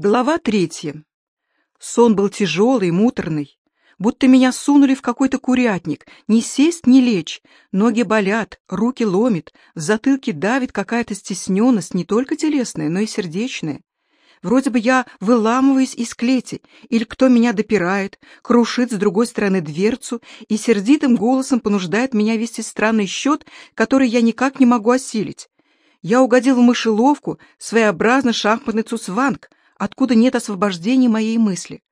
Глава третья. Сон был тяжелый, муторный, будто меня сунули в какой-то курятник, ни сесть, ни лечь, ноги болят, руки ломит, в затылке давит какая-то стесненность, не только телесная, но и сердечная. Вроде бы я выламываюсь из клети, или кто меня допирает, крушит с другой стороны дверцу и сердитым голосом понуждает меня вести странный счет, который я никак не могу осилить. Я угодил в мышеловку, своеобразно шахматный цусванг, откуда нет освобождения моей мысли.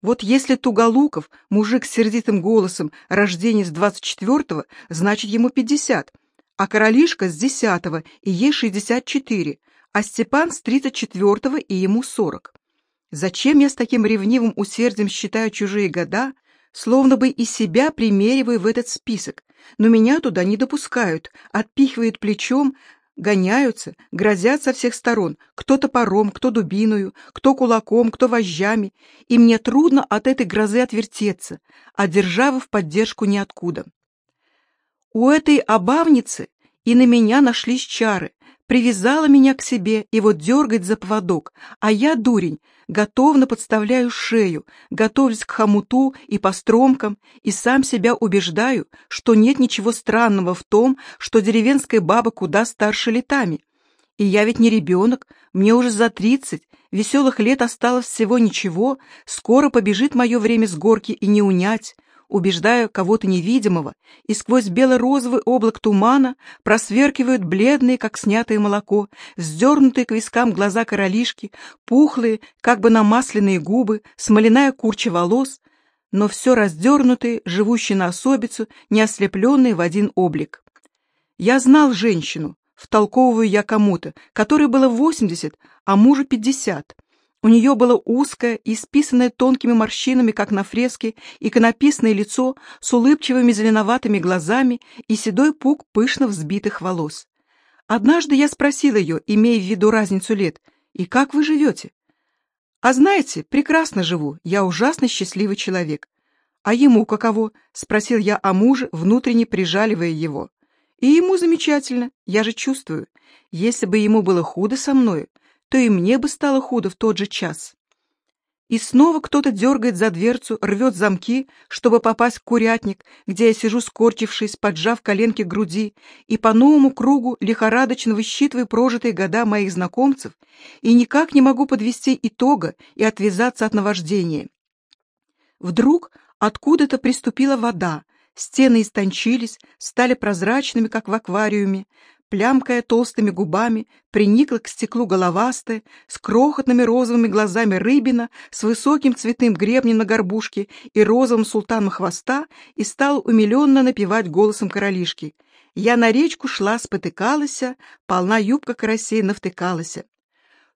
Вот если Туголуков, мужик с сердитым голосом, рождение с двадцать четвертого, значит ему пятьдесят, а Королишка с десятого, и ей шестьдесят четыре, а Степан с тридцать четвертого, и ему сорок. Зачем я с таким ревнивым усердием считаю чужие года, словно бы и себя примериваю в этот список, но меня туда не допускают, отпихивают плечом, Гоняются, грозят со всех сторон, кто топором, кто дубиною, кто кулаком, кто вожжами, и мне трудно от этой грозы отвертеться, а державы в поддержку ниоткуда. У этой обавницы и на меня нашлись чары, привязала меня к себе и вот дергать за поводок, а я, дурень, готовно подставляю шею, готовлюсь к хомуту и постромкам, и сам себя убеждаю, что нет ничего странного в том, что деревенская баба куда старше летами. И я ведь не ребенок, мне уже за тридцать, веселых лет осталось всего ничего, скоро побежит мое время с горки и не унять, убеждая кого-то невидимого, и сквозь бело-розовый облак тумана просверкивают бледные, как снятое молоко, вздернутые к вискам глаза королишки, пухлые, как бы намасленные губы, смоляная курча волос, но все раздернутые, живущие на особицу, не ослепленные в один облик. Я знал женщину, втолковываю я кому-то, которой было восемьдесят, а мужу пятьдесят. У нее было узкое, исписанное тонкими морщинами, как на фреске, иконописное лицо с улыбчивыми зеленоватыми глазами и седой пук пышно взбитых волос. Однажды я спросил ее, имея в виду разницу лет, «И как вы живете?» «А знаете, прекрасно живу, я ужасно счастливый человек». «А ему каково?» — спросил я о муже, внутренне прижаливая его. «И ему замечательно, я же чувствую. Если бы ему было худо со мною, то и мне бы стало худо в тот же час. И снова кто-то дергает за дверцу, рвет замки, чтобы попасть в курятник, где я сижу скорчившись, поджав коленки к груди, и по новому кругу лихорадочно высчитываю прожитые года моих знакомцев, и никак не могу подвести итога и отвязаться от наваждения. Вдруг откуда-то приступила вода, стены истончились, стали прозрачными, как в аквариуме, плямкая толстыми губами, приникла к стеклу головастая, с крохотными розовыми глазами рыбина, с высоким цветным гребнем на горбушке и розовым султаном хвоста, и стала умиленно напевать голосом королишки. Я на речку шла, спотыкалась, полна юбка карасей навтыкалась.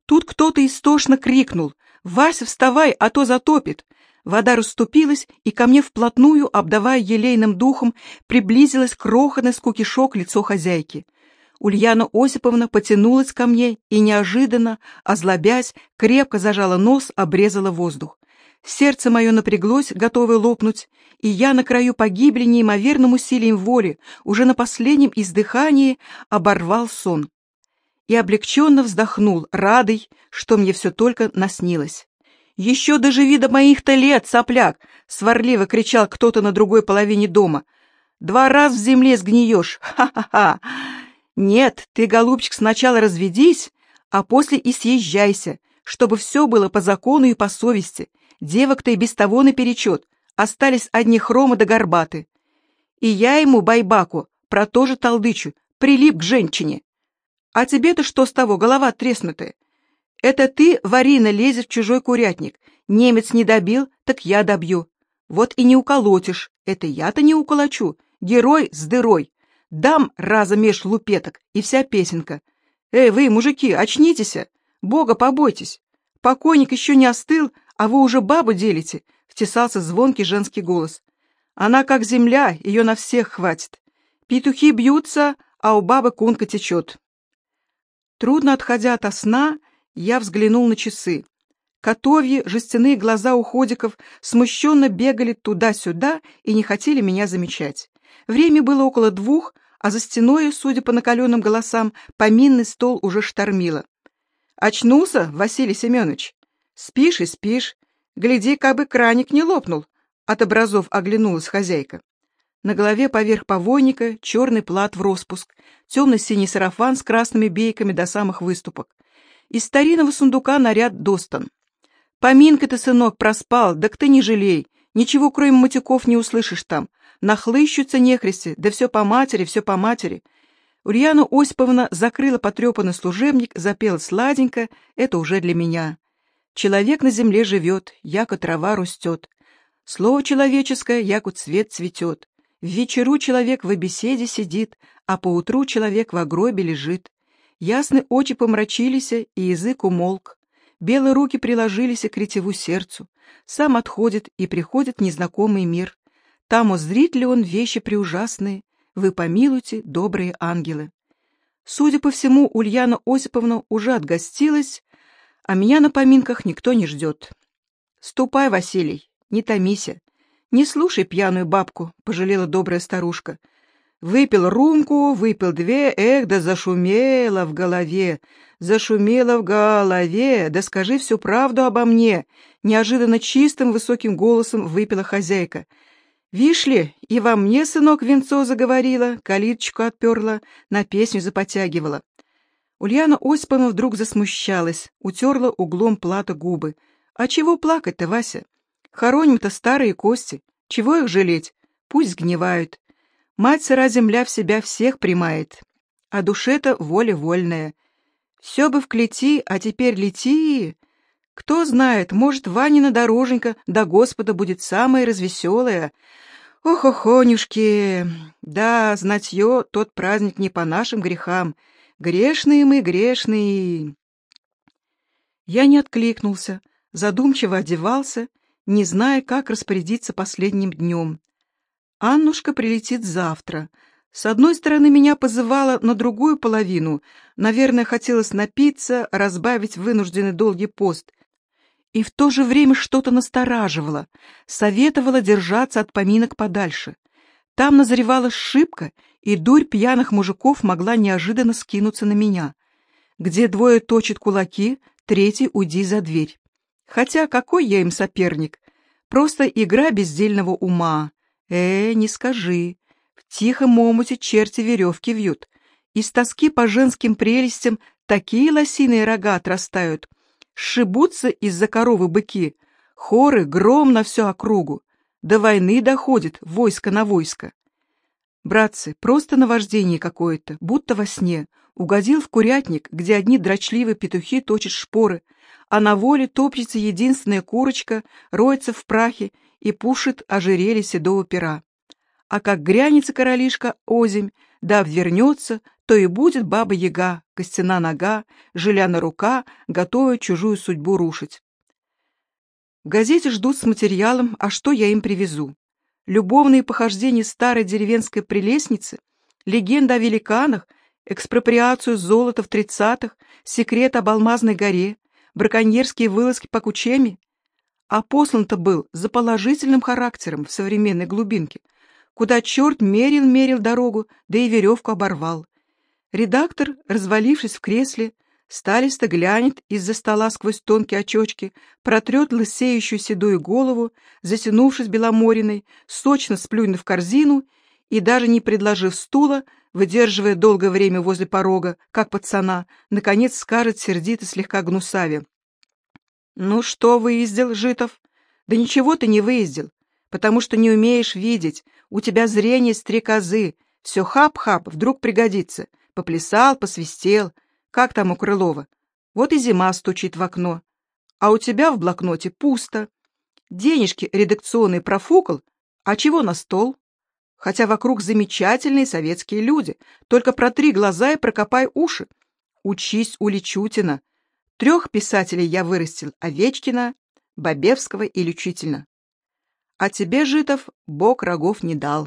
Тут кто-то истошно крикнул «Вася, вставай, а то затопит!» Вода расступилась, и ко мне вплотную, обдавая елейным духом, приблизилась крохотный скукишок лицо хозяйки. Ульяна Осиповна потянулась ко мне и неожиданно, озлобясь, крепко зажала нос, обрезала воздух. Сердце мое напряглось, готовое лопнуть, и я на краю погибли неимоверным усилием воли, уже на последнем издыхании оборвал сон. И облегченно вздохнул, радый, что мне все только наснилось. «Еще доживи до моих-то лет, сопляк!» — сварливо кричал кто-то на другой половине дома. «Два раз в земле сгниешь! Ха-ха-ха!» Нет, ты, голубчик, сначала разведись, а после и съезжайся, чтобы все было по закону и по совести. Девок-то и без того наперечет, остались одни хромы да горбаты. И я ему, байбаку, про то же толдычу, прилип к женщине. А тебе-то что с того, голова треснутая? Это ты, Варина, лезешь в чужой курятник. Немец не добил, так я добью. Вот и не уколотишь, это я-то не уколочу. Герой с дырой. Дам раза меж лупеток, и вся песенка. Эй, вы, мужики, очнитесь! Бога побойтесь! Покойник еще не остыл, а вы уже бабу делите, втесался звонкий женский голос. Она как земля, ее на всех хватит. Петухи бьются, а у бабы кунка течет. Трудно отходя от сна, я взглянул на часы. Котовьи, жестяные глаза уходиков смущенно бегали туда-сюда и не хотели меня замечать. Время было около двух, а за стеной, судя по накаленным голосам, поминный стол уже штормило. «Очнулся, Василий Семенович?» Спишь и спишь. Гляди, как бы краник не лопнул. От образов оглянулась хозяйка. На голове поверх повойника черный плат в распуск, темно-синий сарафан с красными бейками до самых выступок. Из старинного сундука наряд достан. Поминка ты, сынок, проспал, да ты не жалей. Ничего, кроме матюков, не услышишь там. Нахлыщутся нехристи, да все по матери, все по матери. Ульяна Осиповна закрыла потрепанный служебник, запела сладенько, это уже для меня. Человек на земле живет, яко трава растет. Слово человеческое, яко цвет цветет. В вечеру человек в беседе сидит, а поутру человек в гробе лежит. Ясны очи помрачились, и язык умолк. Белые руки приложились к ретеву сердцу. Сам отходит, и приходит незнакомый мир. Там узрит ли он вещи преужасные? Вы помилуйте, добрые ангелы. Судя по всему, Ульяна Осиповна уже отгостилась, а меня на поминках никто не ждет. Ступай, Василий, не томися. Не слушай пьяную бабку, пожалела добрая старушка. Выпил румку, выпил две, эх, да зашумело в голове, зашумело в голове, да скажи всю правду обо мне, неожиданно чистым высоким голосом выпила хозяйка. Вишь ли, и во мне, сынок, венцо заговорила, калиточку отперла, на песню запотягивала. Ульяна Осиповна вдруг засмущалась, утерла углом плата губы. А чего плакать-то, Вася? Хороним-то старые кости, чего их жалеть? Пусть сгнивают. Мать сыра земля в себя всех примает, а душе-то воля вольная. Все бы в клети, а теперь лети. Кто знает, может, Ванина дороженька до Господа будет самая развеселая. Ох, охонюшки! Да, знатье, тот праздник не по нашим грехам. Грешные мы, грешные. Я не откликнулся, задумчиво одевался, не зная, как распорядиться последним днем. Аннушка прилетит завтра. С одной стороны, меня позывала на другую половину. Наверное, хотелось напиться, разбавить вынужденный долгий пост. И в то же время что-то настораживало, советовала держаться от поминок подальше. Там назревала шибка, и дурь пьяных мужиков могла неожиданно скинуться на меня. Где двое точат кулаки, третий уйди за дверь. Хотя какой я им соперник? Просто игра бездельного ума. Э, не скажи. В тихом омуте черти веревки вьют. Из тоски по женским прелестям такие лосиные рога отрастают. Сшибутся из-за коровы быки. Хоры, гром на всю округу. До войны доходит войско на войско. Братцы, просто наваждение какое-то, будто во сне. Угодил в курятник, где одни дрочливые петухи точат шпоры, а на воле топчется единственная курочка, роется в прахе и пушит ожерелье седого пера. А как грянется королишка озимь, да вернется, то и будет баба-яга, костяна нога, желяна рука, готовая чужую судьбу рушить. В газете ждут с материалом, а что я им привезу. Любовные похождения старой деревенской прелестницы, легенда о великанах, экспроприацию золота в тридцатых, секрет об алмазной горе, браконьерские вылазки по кучеми, а послан-то был за положительным характером в современной глубинке, куда черт мерил-мерил дорогу, да и веревку оборвал. Редактор, развалившись в кресле, сталисто глянет из-за стола сквозь тонкие очечки, протрет лысеющую седую голову, затянувшись беломориной, сочно сплюнув в корзину и, даже не предложив стула, выдерживая долгое время возле порога, как пацана, наконец скажет сердито слегка гнусаве. «Ну что выездил, Житов?» «Да ничего ты не выездил, потому что не умеешь видеть. У тебя зрение стрекозы. Все хап-хап, вдруг пригодится. Поплясал, посвистел. Как там у Крылова? Вот и зима стучит в окно. А у тебя в блокноте пусто. Денежки редакционные профукал, а чего на стол? Хотя вокруг замечательные советские люди. Только протри глаза и прокопай уши. Учись у Личутина. Трех писателей я вырастил — Овечкина, Бабевского и Лючительна. А тебе, Житов, бог рогов не дал.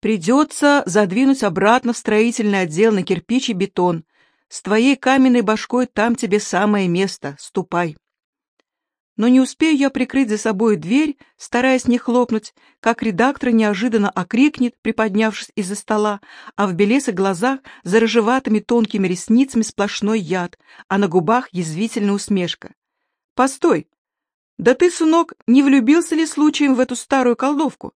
Придется задвинуть обратно в строительный отдел на кирпич и бетон. С твоей каменной башкой там тебе самое место, ступай. Но не успею я прикрыть за собой дверь, стараясь не хлопнуть, как редактор неожиданно окрикнет, приподнявшись из-за стола, а в белесых глазах за рыжеватыми тонкими ресницами сплошной яд, а на губах язвительная усмешка. Постой! Да ты, сынок, не влюбился ли случаем в эту старую колдовку?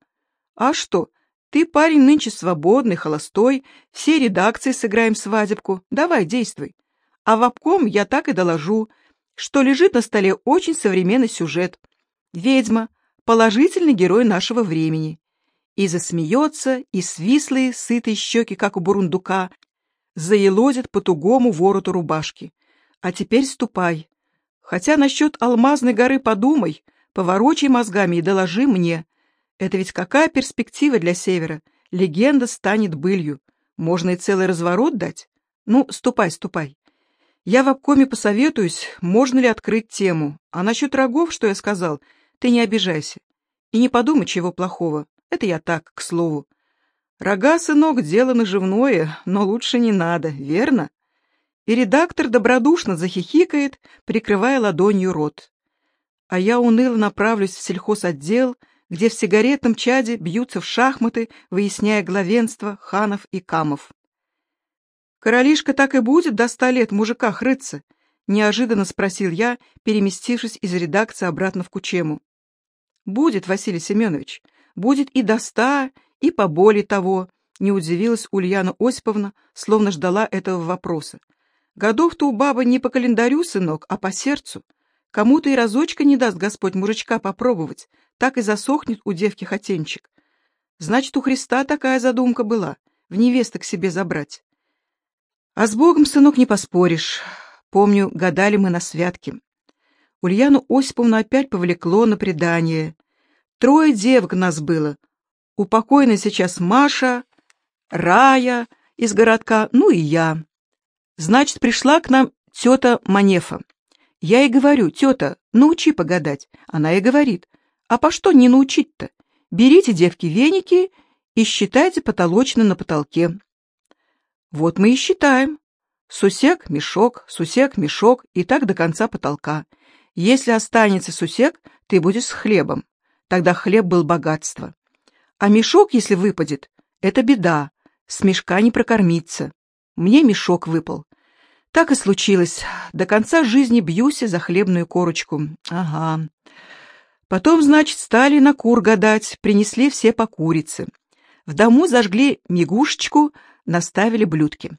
А что, ты парень нынче свободный, холостой, все редакции сыграем свадебку, давай, действуй. А в обком я так и доложу, что лежит на столе очень современный сюжет. Ведьма, положительный герой нашего времени. И засмеется, и свислые, сытые щеки, как у бурундука, заелозят по тугому вороту рубашки. А теперь ступай. Хотя насчет алмазной горы подумай, поворочай мозгами и доложи мне. Это ведь какая перспектива для Севера? Легенда станет былью. Можно и целый разворот дать. Ну, ступай, ступай. Я в обкоме посоветуюсь, можно ли открыть тему. А насчет рогов, что я сказал, ты не обижайся. И не подумай чего плохого. Это я так, к слову. Рога, сынок, дело наживное, но лучше не надо, верно? И редактор добродушно захихикает, прикрывая ладонью рот. А я уныло направлюсь в сельхозотдел, где в сигаретном чаде бьются в шахматы, выясняя главенство ханов и камов. «Королишка так и будет до ста лет мужика хрыться?» — неожиданно спросил я, переместившись из редакции обратно в Кучему. «Будет, Василий Семенович, будет и до ста, и поболее того, не удивилась Ульяна Осиповна, словно ждала этого вопроса. Годов-то у бабы не по календарю, сынок, а по сердцу. Кому-то и разочка не даст Господь мужичка попробовать, так и засохнет у девки хотенчик. Значит, у Христа такая задумка была — в невесты к себе забрать. А с Богом, сынок, не поспоришь. Помню, гадали мы на святке. Ульяну Осиповну опять повлекло на предание. Трое девок нас было, у сейчас Маша, Рая из городка, ну и я. Значит, пришла к нам тета Манефа. Я ей говорю, тета, научи погадать. Она и говорит, а по что не научить-то? Берите, девки, веники и считайте потолочно на потолке. Вот мы и считаем. Сусек, мешок, сусек, мешок и так до конца потолка. Если останется сусек, ты будешь с хлебом. Тогда хлеб был богатство. А мешок, если выпадет, это беда, с мешка не прокормиться. Мне мешок выпал. Так и случилось. До конца жизни бьюсь за хлебную корочку. Ага. Потом, значит, стали на кур гадать, принесли все по курице. В дому зажгли мигушечку, наставили блюдки.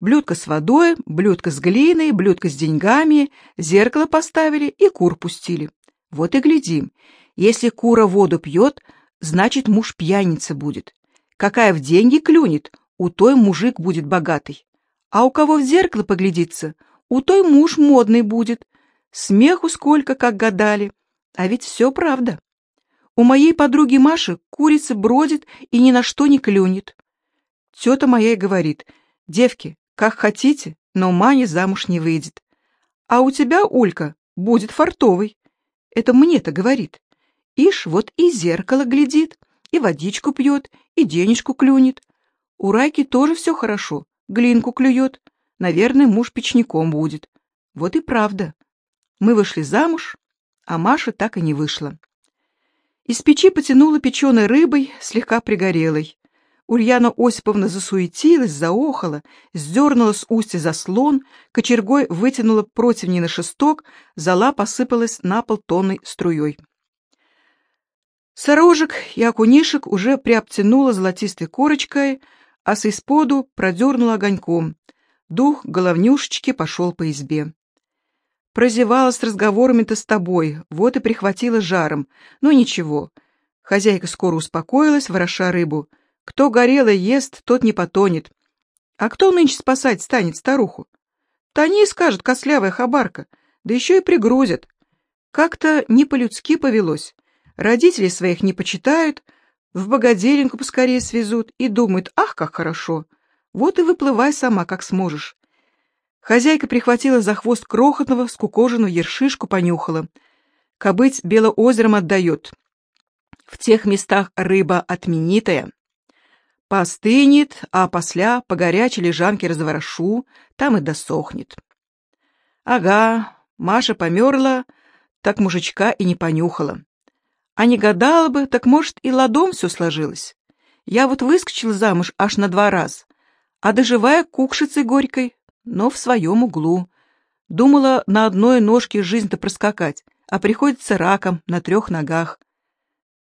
Блюдко с водой, блюдко с глиной, блюдко с деньгами, зеркало поставили и кур пустили. Вот и глядим. Если кура воду пьет, значит, муж пьяница будет. Какая в деньги клюнет, у той мужик будет богатый. А у кого в зеркало поглядится, у той муж модный будет. Смеху сколько, как гадали. А ведь все правда. У моей подруги Маши курица бродит и ни на что не клюнет. Тета моя и говорит, девки, как хотите, но Маня замуж не выйдет. А у тебя, Улька, будет фартовый. Это мне-то говорит. Ишь, вот и зеркало глядит, и водичку пьет, и денежку клюнет. У Райки тоже все хорошо, глинку клюет. Наверное, муж печником будет. Вот и правда. Мы вышли замуж, а Маша так и не вышла. Из печи потянула печеной рыбой, слегка пригорелой. Ульяна Осиповна засуетилась, заохала, сдернула с устья заслон, кочергой вытянула противни на шесток, зола посыпалась на пол струей. Сорожек и окунишек уже приобтянула золотистой корочкой, а с исподу продернула огоньком. Дух головнюшечки пошел по избе. Прозевала с разговорами-то с тобой, вот и прихватила жаром. Ну ничего. Хозяйка скоро успокоилась, вороша рыбу. Кто горело ест, тот не потонет. А кто нынче спасать станет старуху? Тони, скажет кослявая хабарка, да еще и пригрузят. Как-то не по-людски повелось. Родителей своих не почитают, в богоделенку поскорее свезут и думают, ах, как хорошо. Вот и выплывай сама, как сможешь. Хозяйка прихватила за хвост крохотного, скукоженного ершишку, понюхала. Кобыть белоозером отдает. В тех местах рыба отменитая. Постынет, а после по горячей лежанке разворошу, там и досохнет. Ага, Маша померла, так мужичка и не понюхала. А не гадала бы, так, может, и ладом все сложилось. Я вот выскочила замуж аж на два раза, а доживая кукшицей горькой, но в своем углу. Думала на одной ножке жизнь-то проскакать, а приходится раком на трех ногах.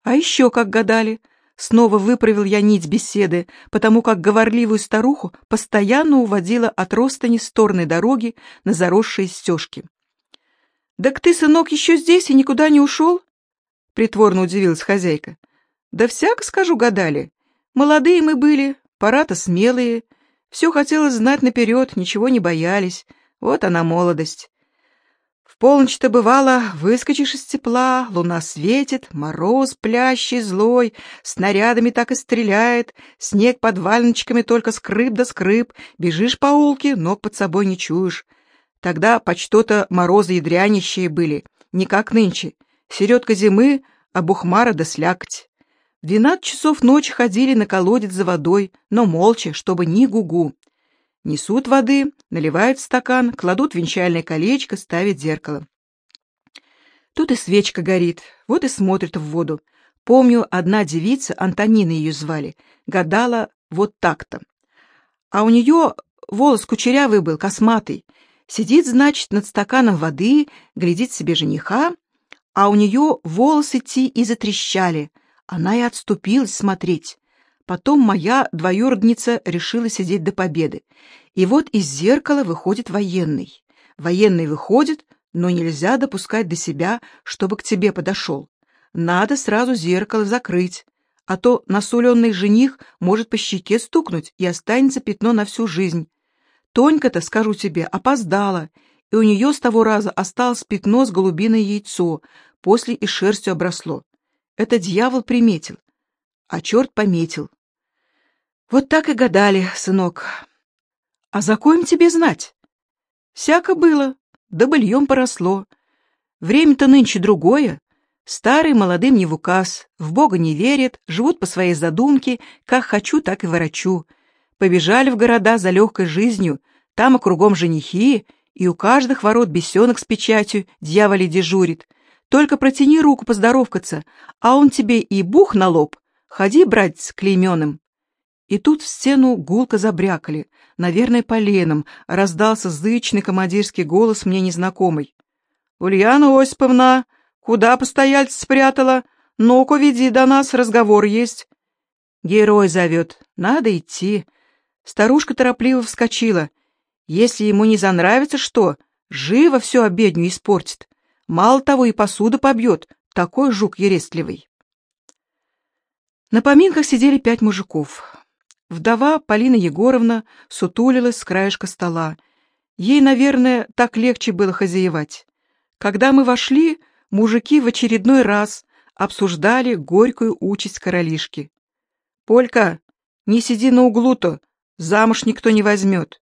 А еще как гадали. Снова выправил я нить беседы, потому как говорливую старуху постоянно уводила от ростани стороны дороги на заросшие стежки. «Так ты, сынок, еще здесь и никуда не ушел?» Притворно удивилась хозяйка. «Да всяко, скажу, гадали. Молодые мы были, пора-то смелые. Все хотелось знать наперед, ничего не боялись. Вот она молодость. В полночь-то бывало, выскочишь из тепла, луна светит, мороз плящий, злой, снарядами так и стреляет, снег под валеночками только скрып да скрып, бежишь по улке, ног под собой не чуешь. Тогда почто-то морозы ядрянищие были, не как нынче. Середка зимы, а бухмара да слякоть. Двенадцать часов ночи ходили на колодец за водой, но молча, чтобы ни гугу. Несут воды, наливают стакан, кладут венчальное колечко, ставят зеркало. Тут и свечка горит, вот и смотрит в воду. Помню, одна девица, Антонина ее звали, гадала вот так-то. А у нее волос кучерявый был, косматый. Сидит, значит, над стаканом воды, глядит себе жениха, а у нее волосы ти и затрещали. Она и отступилась смотреть. Потом моя двоюродница решила сидеть до победы. И вот из зеркала выходит военный. Военный выходит, но нельзя допускать до себя, чтобы к тебе подошел. Надо сразу зеркало закрыть, а то насуленный жених может по щеке стукнуть и останется пятно на всю жизнь. Тонька-то, скажу тебе, опоздала, и у нее с того раза осталось пятно с голубиное яйцо, после и шерстью обросло. Это дьявол приметил, а черт пометил. Вот так и гадали, сынок. А за коем тебе знать? Всяко было, да быльем поросло. Время-то нынче другое. Старый молодым не в указ, в Бога не верят, живут по своей задумке, как хочу, так и ворочу. Побежали в города за легкой жизнью, там и кругом женихи, и у каждых ворот бесенок с печатью дьяволе дежурит. Только протяни руку поздоровкаться, а он тебе и бух на лоб. Ходи, братец, клейменым. И тут в стену гулко забрякали. Наверное, поленом раздался зычный командирский голос мне незнакомый. «Ульяна Осиповна, куда постояльца спрятала? Ну-ка, веди до нас, разговор есть». «Герой зовет. Надо идти». Старушка торопливо вскочила. «Если ему не занравится, что? Живо все обедню испортит. Мало того, и посуду побьет. Такой жук ерестливый». На поминках сидели пять мужиков. Вдова Полина Егоровна сутулилась с краешка стола. Ей, наверное, так легче было хозяевать. Когда мы вошли, мужики в очередной раз обсуждали горькую участь королишки. «Полька, не сиди на углу-то, замуж никто не возьмет».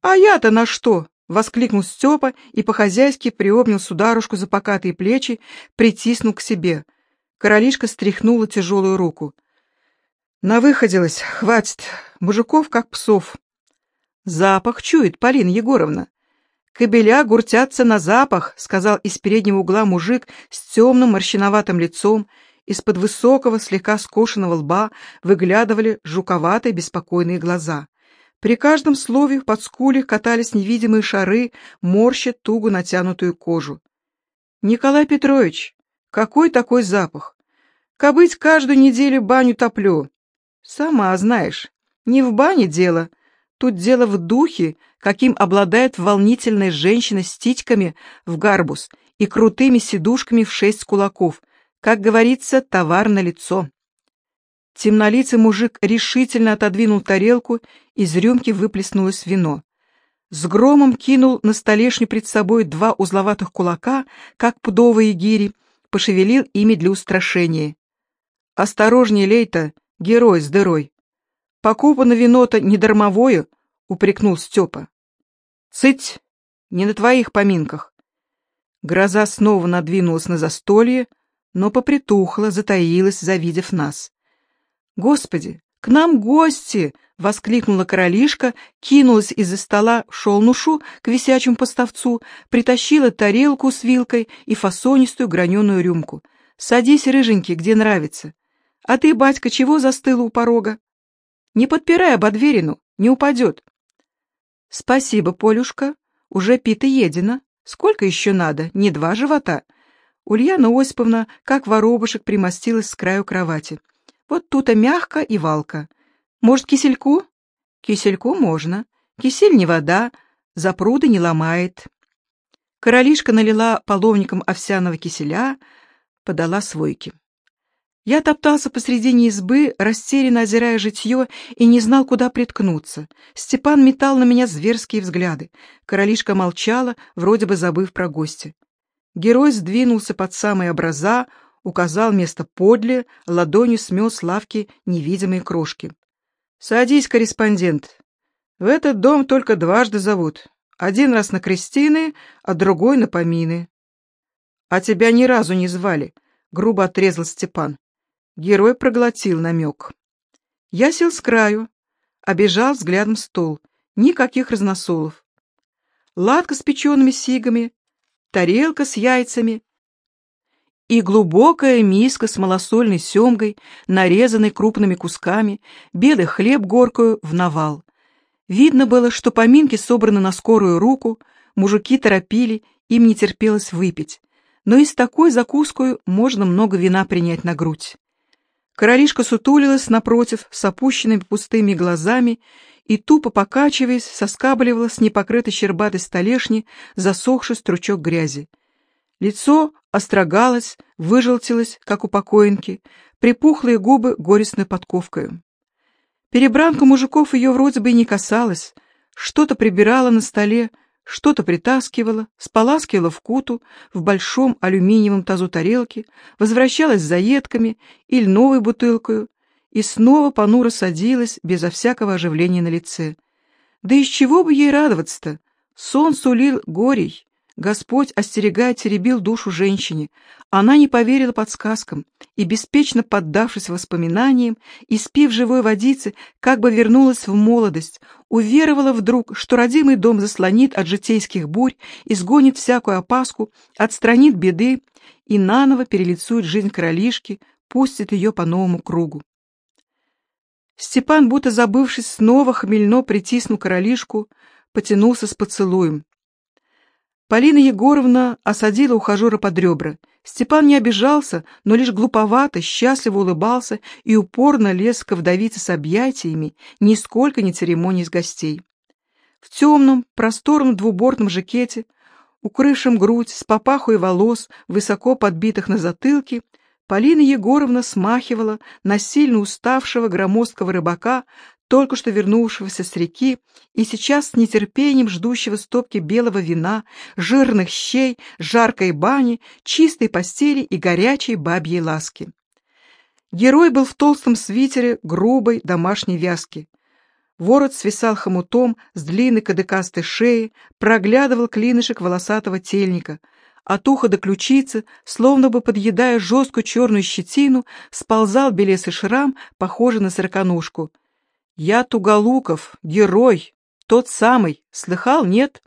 «А я-то на что?» — воскликнул Степа и по-хозяйски приобнял сударушку за покатые плечи, притиснул к себе. Королишка стряхнула тяжелую руку. Навыходилась, хватит. Мужиков как псов. Запах чует, Полина Егоровна. Кобеля гуртятся на запах, сказал из переднего угла мужик с темным морщиноватым лицом. Из-под высокого, слегка скошенного лба выглядывали жуковатые беспокойные глаза. При каждом слове под скуле катались невидимые шары, морща туго натянутую кожу. «Николай Петрович, какой такой запах? Кобыть каждую неделю баню топлю. Сама знаешь, не в бане дело. Тут дело в духе, каким обладает волнительная женщина с титьками в гарбус и крутыми сидушками в шесть кулаков. Как говорится, товар на лицо. Темнолицый мужик решительно отодвинул тарелку, из рюмки выплеснулось вино. С громом кинул на столешню пред собой два узловатых кулака, как пудовые гири, пошевелил ими для устрашения. «Осторожнее, Лейта, Герой с дырой. Покупано вино-то не дармовое, упрекнул Степа. Цыть, не на твоих поминках. Гроза снова надвинулась на застолье, но попритухла, затаилась, завидев нас. «Господи, к нам гости!» — воскликнула королишка, кинулась из-за стола шелнушу к висячему поставцу, притащила тарелку с вилкой и фасонистую граненую рюмку. «Садись, рыженький, где нравится. А ты, батька, чего застыл у порога? Не подпирай ободверину, не упадет. Спасибо, Полюшка, уже пито едено. Сколько еще надо? Не два живота?» Ульяна Осиповна, как воробушек, примостилась с краю кровати. «Вот тут-то мягко и валка. Может, кисельку?» «Кисельку можно. Кисель не вода, за пруды не ломает». Королишка налила половником овсяного киселя, подала свойки. Я топтался посредине избы, растерянно озирая житье, и не знал, куда приткнуться. Степан метал на меня зверские взгляды. Королишка молчала, вроде бы забыв про гостя. Герой сдвинулся под самые образа, указал место подле, ладонью смел с лавки невидимые крошки. «Садись, корреспондент. В этот дом только дважды зовут. Один раз на крестины, а другой на помины. А тебя ни разу не звали, — грубо отрезал Степан. Герой проглотил намек. Я сел с краю, обежал взглядом стол. Никаких разносолов. Ладка с печеными сигами, тарелка с яйцами и глубокая миска с малосольной семгой, нарезанной крупными кусками, белый хлеб горкую в навал. Видно было, что поминки собраны на скорую руку, мужики торопили, им не терпелось выпить. Но и с такой закуской можно много вина принять на грудь. Королишка сутулилась напротив, с опущенными пустыми глазами, и, тупо покачиваясь, соскабливала с непокрытой щербатой столешни засохший стручок грязи. Лицо острогалось, выжелтилось, как у покоинки, припухлые губы горестной подковкою. Перебранка мужиков ее вроде бы и не касалась. Что-то прибирала на столе, что-то притаскивала, споласкивала в куту, в большом алюминиевом тазу тарелки, возвращалась за едками или новой бутылкой и снова понуро садилась, безо всякого оживления на лице. Да из чего бы ей радоваться-то? Сон сулил горей, Господь, остерегая, теребил душу женщине. Она не поверила подсказкам и, беспечно поддавшись воспоминаниям, и спив живой водицы, как бы вернулась в молодость, уверовала вдруг, что родимый дом заслонит от житейских бурь, изгонит всякую опаску, отстранит беды и наново перелицует жизнь королишки, пустит ее по новому кругу. Степан, будто забывшись, снова хмельно притиснул королишку, потянулся с поцелуем. Полина Егоровна осадила ухажера под ребра. Степан не обижался, но лишь глуповато, счастливо улыбался и упорно лез к вдовице с объятиями, нисколько не церемонясь гостей. В темном, просторном двубортном жакете, укрывшем грудь, с попахой волос, высоко подбитых на затылке, Полина Егоровна смахивала на сильно уставшего громоздкого рыбака только что вернувшегося с реки и сейчас с нетерпением ждущего стопки белого вина, жирных щей, жаркой бани, чистой постели и горячей бабьей ласки. Герой был в толстом свитере грубой домашней вязки. Ворот свисал хомутом с длинной кадыкастой шеи, проглядывал клинышек волосатого тельника. От уха до ключицы, словно бы подъедая жесткую черную щетину, сползал белесый шрам, похожий на сороконожку — я Туголуков, герой, тот самый, слыхал, нет?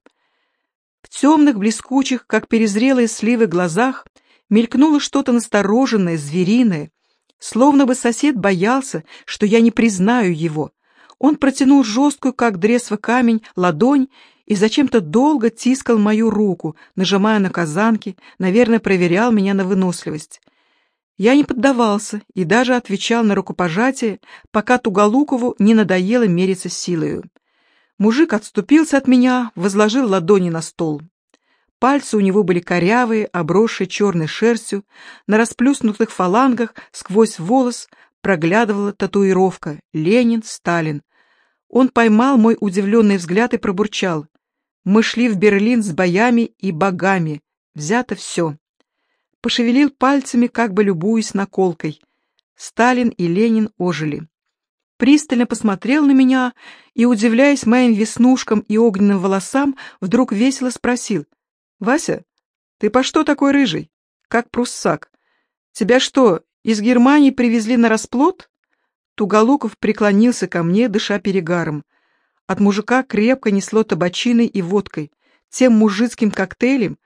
В темных, блескучих, как перезрелые сливы глазах, мелькнуло что-то настороженное, звериное, словно бы сосед боялся, что я не признаю его. Он протянул жесткую, как дресва камень, ладонь и зачем-то долго тискал мою руку, нажимая на казанки, наверное, проверял меня на выносливость. Я не поддавался и даже отвечал на рукопожатие, пока Туголукову не надоело мериться силою. Мужик отступился от меня, возложил ладони на стол. Пальцы у него были корявые, обросшие черной шерстью, на расплюснутых фалангах сквозь волос проглядывала татуировка «Ленин, Сталин». Он поймал мой удивленный взгляд и пробурчал. «Мы шли в Берлин с боями и богами. Взято все» пошевелил пальцами, как бы любуясь наколкой. Сталин и Ленин ожили. Пристально посмотрел на меня и, удивляясь моим веснушкам и огненным волосам, вдруг весело спросил. «Вася, ты по что такой рыжий? Как пруссак? Тебя что, из Германии привезли на расплод?» Туголуков преклонился ко мне, дыша перегаром. От мужика крепко несло табачиной и водкой, тем мужицким коктейлем,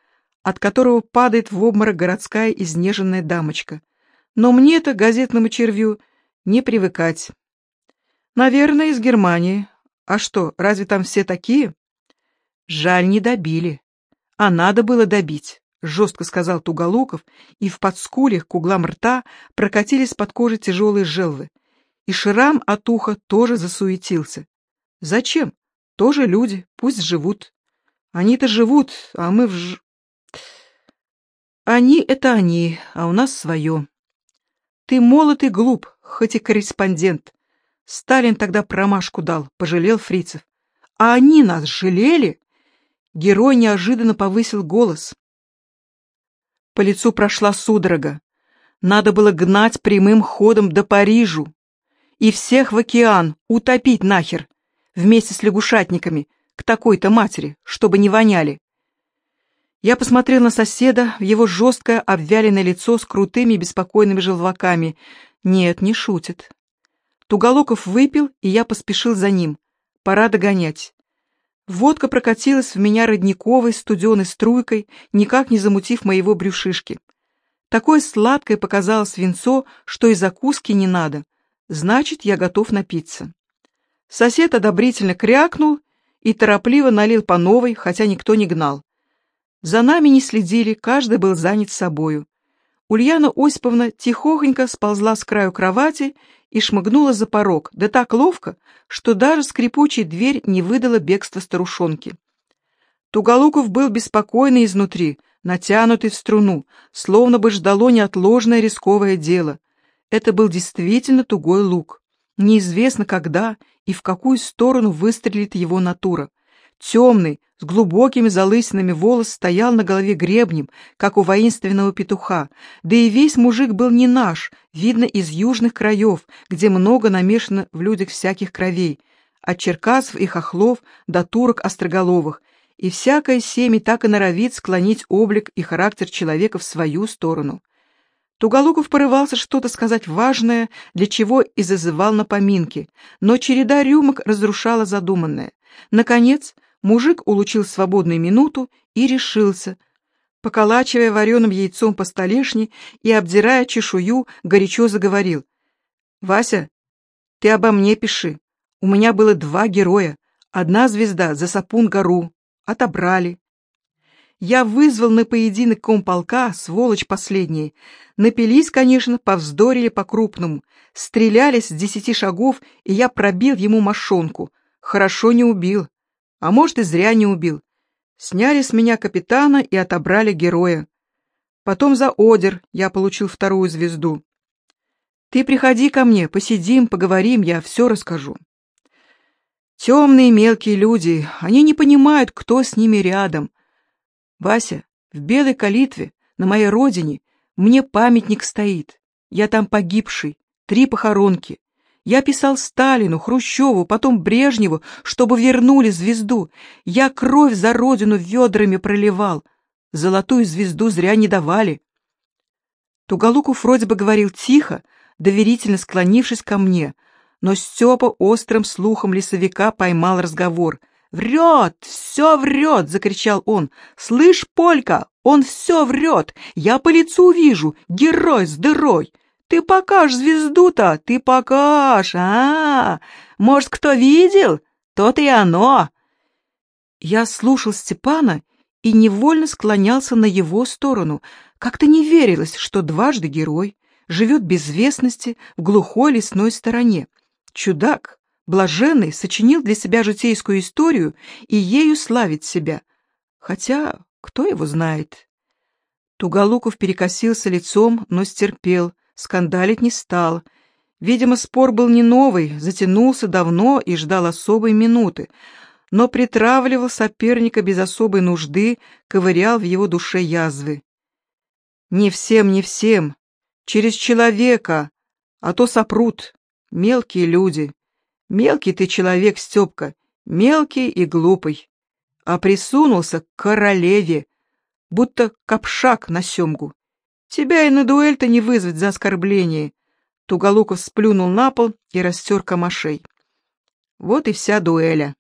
от которого падает в обморок городская изнеженная дамочка. Но мне-то, газетному червю, не привыкать. Наверное, из Германии. А что, разве там все такие? Жаль, не добили. А надо было добить, жестко сказал Туголоков, и в подскулях к углам рта прокатились под кожей тяжелые желвы. И шрам от уха тоже засуетился. Зачем? Тоже люди, пусть живут. Они-то живут, а мы в. Они — это они, а у нас свое. Ты молод и глуп, хоть и корреспондент. Сталин тогда промашку дал, пожалел фрицев. А они нас жалели? Герой неожиданно повысил голос. По лицу прошла судорога. Надо было гнать прямым ходом до Парижу. И всех в океан утопить нахер, вместе с лягушатниками, к такой-то матери, чтобы не воняли. Я посмотрел на соседа, в его жесткое обвяленное лицо с крутыми беспокойными желваками. Нет, не шутит. Туголоков выпил, и я поспешил за ним. Пора догонять. Водка прокатилась в меня родниковой студеной струйкой, никак не замутив моего брюшишки. Такое сладкое показалось винцо, что и закуски не надо. Значит, я готов напиться. Сосед одобрительно крякнул и торопливо налил по новой, хотя никто не гнал. За нами не следили, каждый был занят собою. Ульяна Осиповна тихохонько сползла с краю кровати и шмыгнула за порог, да так ловко, что даже скрипучая дверь не выдала бегства старушонки. Туголуков был беспокойный изнутри, натянутый в струну, словно бы ждало неотложное рисковое дело. Это был действительно тугой лук. Неизвестно, когда и в какую сторону выстрелит его натура. Темный, с глубокими залысинами волос стоял на голове гребнем, как у воинственного петуха, да и весь мужик был не наш, видно из южных краев, где много намешано в людях всяких кровей, от черкасов и хохлов до турок остроголовых, и всякое семя так и норовит склонить облик и характер человека в свою сторону. Туголуков порывался что-то сказать важное, для чего и зазывал на поминки, но череда рюмок разрушала задуманное. Наконец, Мужик улучил свободную минуту и решился, поколачивая вареным яйцом по столешне и обдирая чешую, горячо заговорил. «Вася, ты обо мне пиши. У меня было два героя. Одна звезда за Сапун-гору. Отобрали. Я вызвал на поединок комполка, сволочь последние. Напились, конечно, повздорили по-крупному. Стрелялись с десяти шагов, и я пробил ему мошонку. Хорошо не убил. А может, и зря не убил. Сняли с меня капитана и отобрали героя. Потом за Одер я получил вторую звезду. Ты приходи ко мне, посидим, поговорим, я все расскажу. Темные мелкие люди, они не понимают, кто с ними рядом. Вася, в белой калитве, на моей родине, мне памятник стоит. Я там погибший, три похоронки. Я писал Сталину, Хрущеву, потом Брежневу, чтобы вернули звезду. Я кровь за родину ведрами проливал. Золотую звезду зря не давали. Туголуков вроде бы говорил тихо, доверительно склонившись ко мне, но Степа острым слухом лесовика поймал разговор. «Врет! Все врет!» — закричал он. «Слышь, Полька, он все врет! Я по лицу вижу! Герой с дырой!» Ты покажешь звезду-то, ты покажешь, а, Может, кто видел? То-то и оно. Я слушал Степана и невольно склонялся на его сторону. Как-то не верилось, что дважды герой живет без известности в глухой лесной стороне. Чудак, блаженный, сочинил для себя житейскую историю и ею славит себя. Хотя, кто его знает? Туголуков перекосился лицом, но стерпел — скандалить не стал. Видимо, спор был не новый, затянулся давно и ждал особой минуты, но притравливал соперника без особой нужды, ковырял в его душе язвы. «Не всем, не всем, через человека, а то сопрут, мелкие люди. Мелкий ты человек, Степка, мелкий и глупый, а присунулся к королеве, будто капшак на семгу. Тебя и на дуэль-то не вызвать за оскорбление. Туголуков сплюнул на пол и растер камашей. Вот и вся дуэля.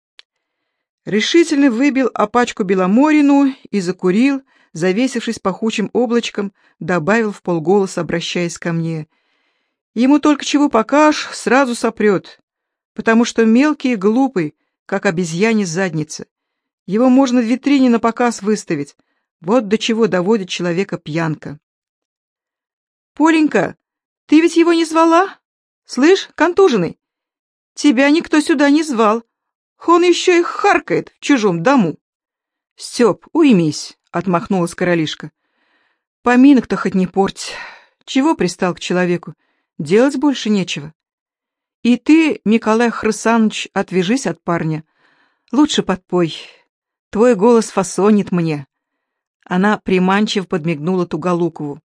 Решительно выбил опачку Беломорину и закурил, завесившись пахучим облачком, добавил в полголоса, обращаясь ко мне. Ему только чего покажешь, сразу сопрет, потому что мелкий и глупый, как обезьяне задница. Его можно в витрине на показ выставить. Вот до чего доводит человека пьянка. Поленька, ты ведь его не звала? Слышь, контуженный, тебя никто сюда не звал. Он еще и харкает в чужом дому. Степ, уймись, отмахнулась королишка. Поминок-то хоть не порть. Чего пристал к человеку? Делать больше нечего. И ты, Николай Хрысанович, отвяжись от парня. Лучше подпой. Твой голос фасонит мне. Она приманчиво подмигнула Туголукову.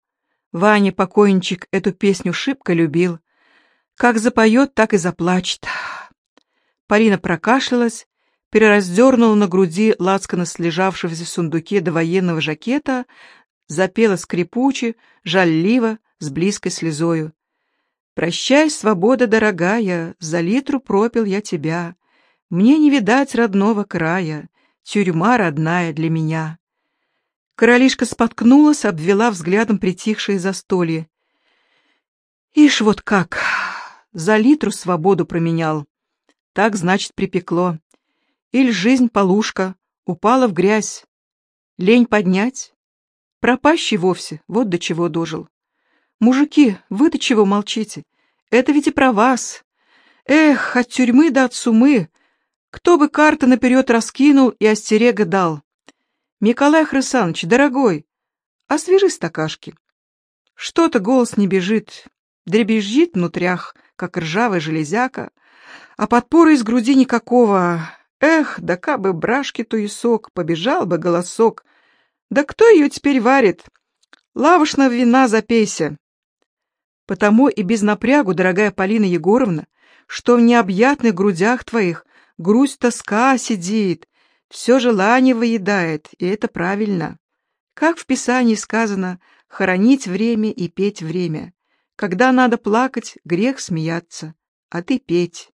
Ваня, покойничек, эту песню шибко любил. Как запоет, так и заплачет. Полина прокашлялась, перераздернула на груди лацкано слежавшегося в сундуке до военного жакета, запела скрипуче, жалливо, с близкой слезою. «Прощай, свобода дорогая, за литру пропил я тебя. Мне не видать родного края, тюрьма родная для меня». Королишка споткнулась, обвела взглядом притихшее застолье. Ишь вот как, за литру свободу променял. Так, значит, припекло. Или жизнь полушка, упала в грязь. Лень поднять? Пропащий вовсе, вот до чего дожил. Мужики, вы-то чего молчите? Это ведь и про вас. Эх, от тюрьмы до от сумы. Кто бы карты наперед раскинул и остерега дал. «Николай Хрысанович, дорогой, освежи стакашки». Что-то голос не бежит, дребезжит внутрях, как ржавая железяка, а подпора из груди никакого. Эх, да кабы брашки туесок, побежал бы голосок. Да кто ее теперь варит? Лавошного вина запейся. Потому и без напрягу, дорогая Полина Егоровна, что в необъятных грудях твоих грусть тоска сидит, все желание выедает, и это правильно. Как в Писании сказано, хоронить время и петь время. Когда надо плакать, грех смеяться, а ты петь.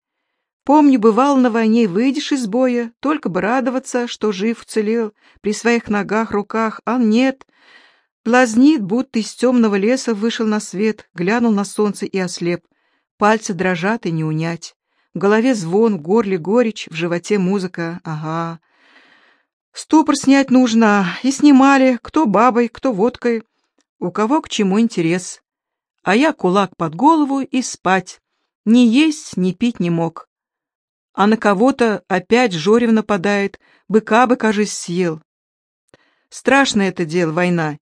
Помню, бывал на войне, выйдешь из боя, только бы радоваться, что жив уцелел, при своих ногах, руках, а нет. Блазнит, будто из темного леса вышел на свет, глянул на солнце и ослеп. Пальцы дрожат и не унять. В голове звон, в горле горечь, в животе музыка, ага. Ступор снять нужно, и снимали, кто бабой, кто водкой, у кого к чему интерес. А я кулак под голову и спать, ни есть, ни пить не мог. А на кого-то опять Жорев нападает, быка бы, кажись, съел. Страшно это дело, война,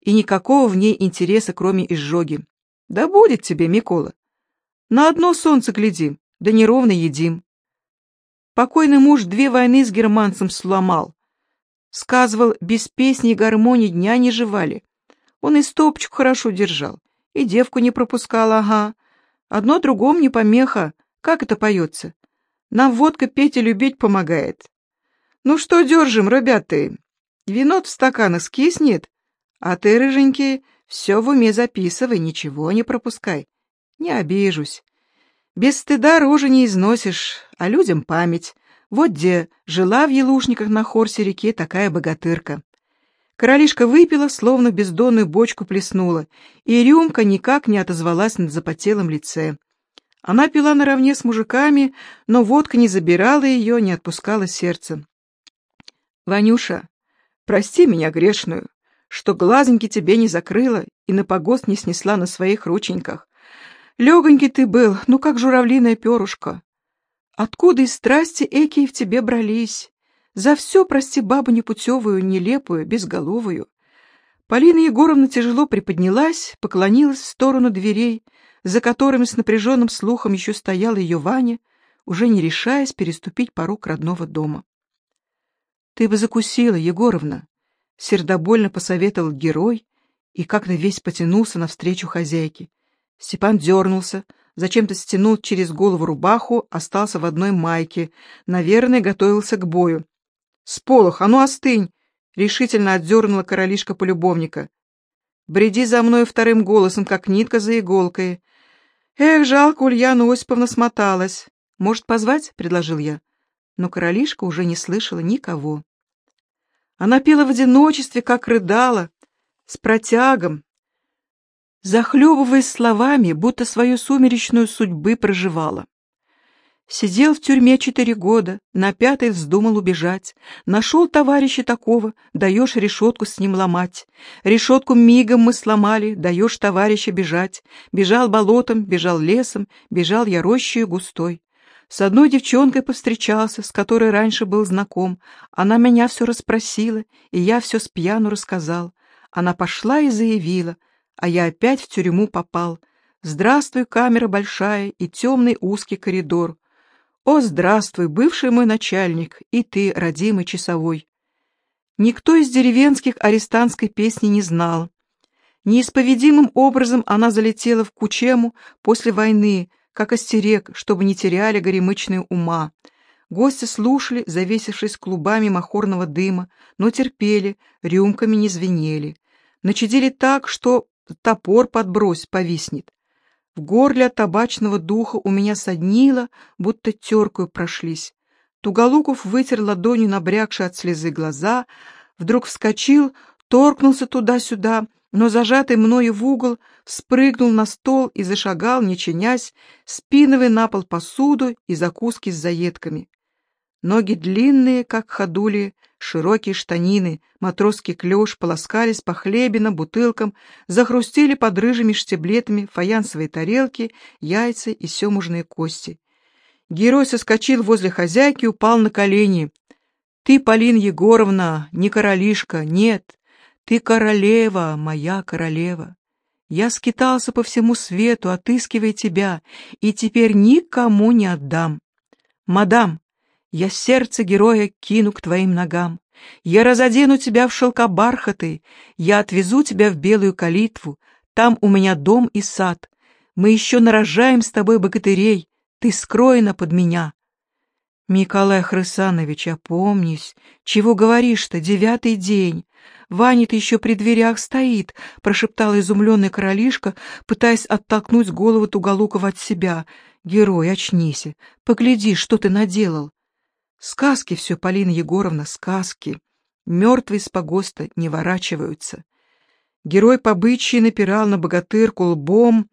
и никакого в ней интереса, кроме изжоги. Да будет тебе, Микола. На одно солнце глядим, да неровно едим. Покойный муж две войны с германцем сломал, Сказывал, без песни и гармонии дня не жевали. Он и стопочку хорошо держал, и девку не пропускал, ага. Одно другому не помеха. Как это поется? Нам водка петь и любить помогает. Ну что держим, ребята? Вино в стаканах скиснет, а ты, рыженький, все в уме записывай, ничего не пропускай. Не обижусь. Без стыда рожи не износишь, а людям память. Вот где жила в Елушниках на Хорсе реке такая богатырка. Королишка выпила, словно бездонную бочку плеснула, и рюмка никак не отозвалась над запотелым лице. Она пила наравне с мужиками, но водка не забирала ее, не отпускала сердце. «Ванюша, прости меня грешную, что глазоньки тебе не закрыла и на погост не снесла на своих рученьках. Легонький ты был, ну как журавлиное перышко. Откуда из страсти эки в тебе брались? За все прости бабу непутевую, нелепую, безголовую. Полина Егоровна тяжело приподнялась, поклонилась в сторону дверей, за которыми с напряженным слухом еще стояла ее Ваня, уже не решаясь переступить порог родного дома. «Ты бы закусила, Егоровна», — сердобольно посоветовал герой и как-то весь потянулся навстречу хозяйке. Степан дернулся, зачем-то стянул через голову рубаху, остался в одной майке. Наверное, готовился к бою. «Сполох, а ну остынь!» — решительно отдернула королишка полюбовника. «Бреди за мной вторым голосом, как нитка за иголкой». «Эх, жалко, Ульяна Осиповна смоталась. Может, позвать?» — предложил я. Но королишка уже не слышала никого. Она пела в одиночестве, как рыдала, с протягом, захлебываясь словами, будто свою сумеречную судьбы проживала. Сидел в тюрьме четыре года, на пятый вздумал убежать. Нашел товарища такого, даешь решетку с ним ломать. Решетку мигом мы сломали, даешь товарища бежать. Бежал болотом, бежал лесом, бежал я рощею густой. С одной девчонкой повстречался, с которой раньше был знаком. Она меня все расспросила, и я все с пьяну рассказал. Она пошла и заявила, а я опять в тюрьму попал. Здравствуй, камера большая и темный узкий коридор. «О, здравствуй, бывший мой начальник, и ты, родимый часовой!» Никто из деревенских арестантской песни не знал. Неисповедимым образом она залетела в Кучему после войны, как остерег, чтобы не теряли горемычные ума. Гости слушали, завесившись клубами махорного дыма, но терпели, рюмками не звенели. Начадили так, что топор подбрось повиснет. В горле табачного духа у меня соднило, будто теркую прошлись. Туголуков вытер ладонью набрякшие от слезы глаза, вдруг вскочил, торкнулся туда-сюда, но зажатый мною в угол спрыгнул на стол и зашагал, не чинясь, спиновый на пол посуду и закуски с заедками. Ноги длинные, как ходули, широкие штанины, матросский клеш полоскались по хлебинам, бутылкам, захрустели под рыжими штеблетами фаянсовые тарелки, яйца и семужные кости. Герой соскочил возле хозяйки упал на колени. «Ты, Полина Егоровна, не королишка, нет, ты королева, моя королева. Я скитался по всему свету, отыскивая тебя, и теперь никому не отдам. Мадам, я сердце героя кину к твоим ногам. Я разодену тебя в шелкобархаты, я отвезу тебя в белую калитву. Там у меня дом и сад. Мы еще нарожаем с тобой богатырей, ты скроена под меня. Миколай Хрысанович, опомнись, чего говоришь-то, девятый день. Ваня-то еще при дверях стоит, прошептала изумленная королишка, пытаясь оттолкнуть голову Туголукова от себя. Герой, очнись, погляди, что ты наделал. Сказки все, Полина Егоровна, сказки. Мертвые с погоста не ворачиваются. Герой по напирал на богатырку лбом,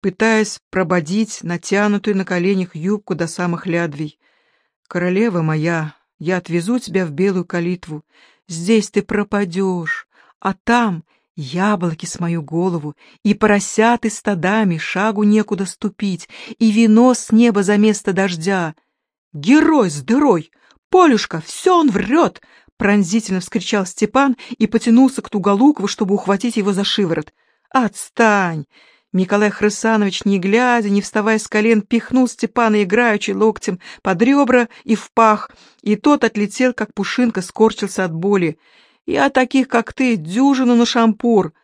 пытаясь прободить натянутую на коленях юбку до самых лядвий. «Королева моя, я отвезу тебя в белую калитву. Здесь ты пропадешь, а там яблоки с мою голову, и поросяты стадами, шагу некуда ступить, и вино с неба за место дождя. «Герой с дырой! Полюшка, все он врет!» Пронзительно вскричал Степан и потянулся к Туголукову, чтобы ухватить его за шиворот. «Отстань!» Николай Хрысанович, не глядя, не вставая с колен, пихнул Степана играючи локтем под ребра и в пах, и тот отлетел, как пушинка, скорчился от боли. «Я таких, как ты, дюжину на шампур!»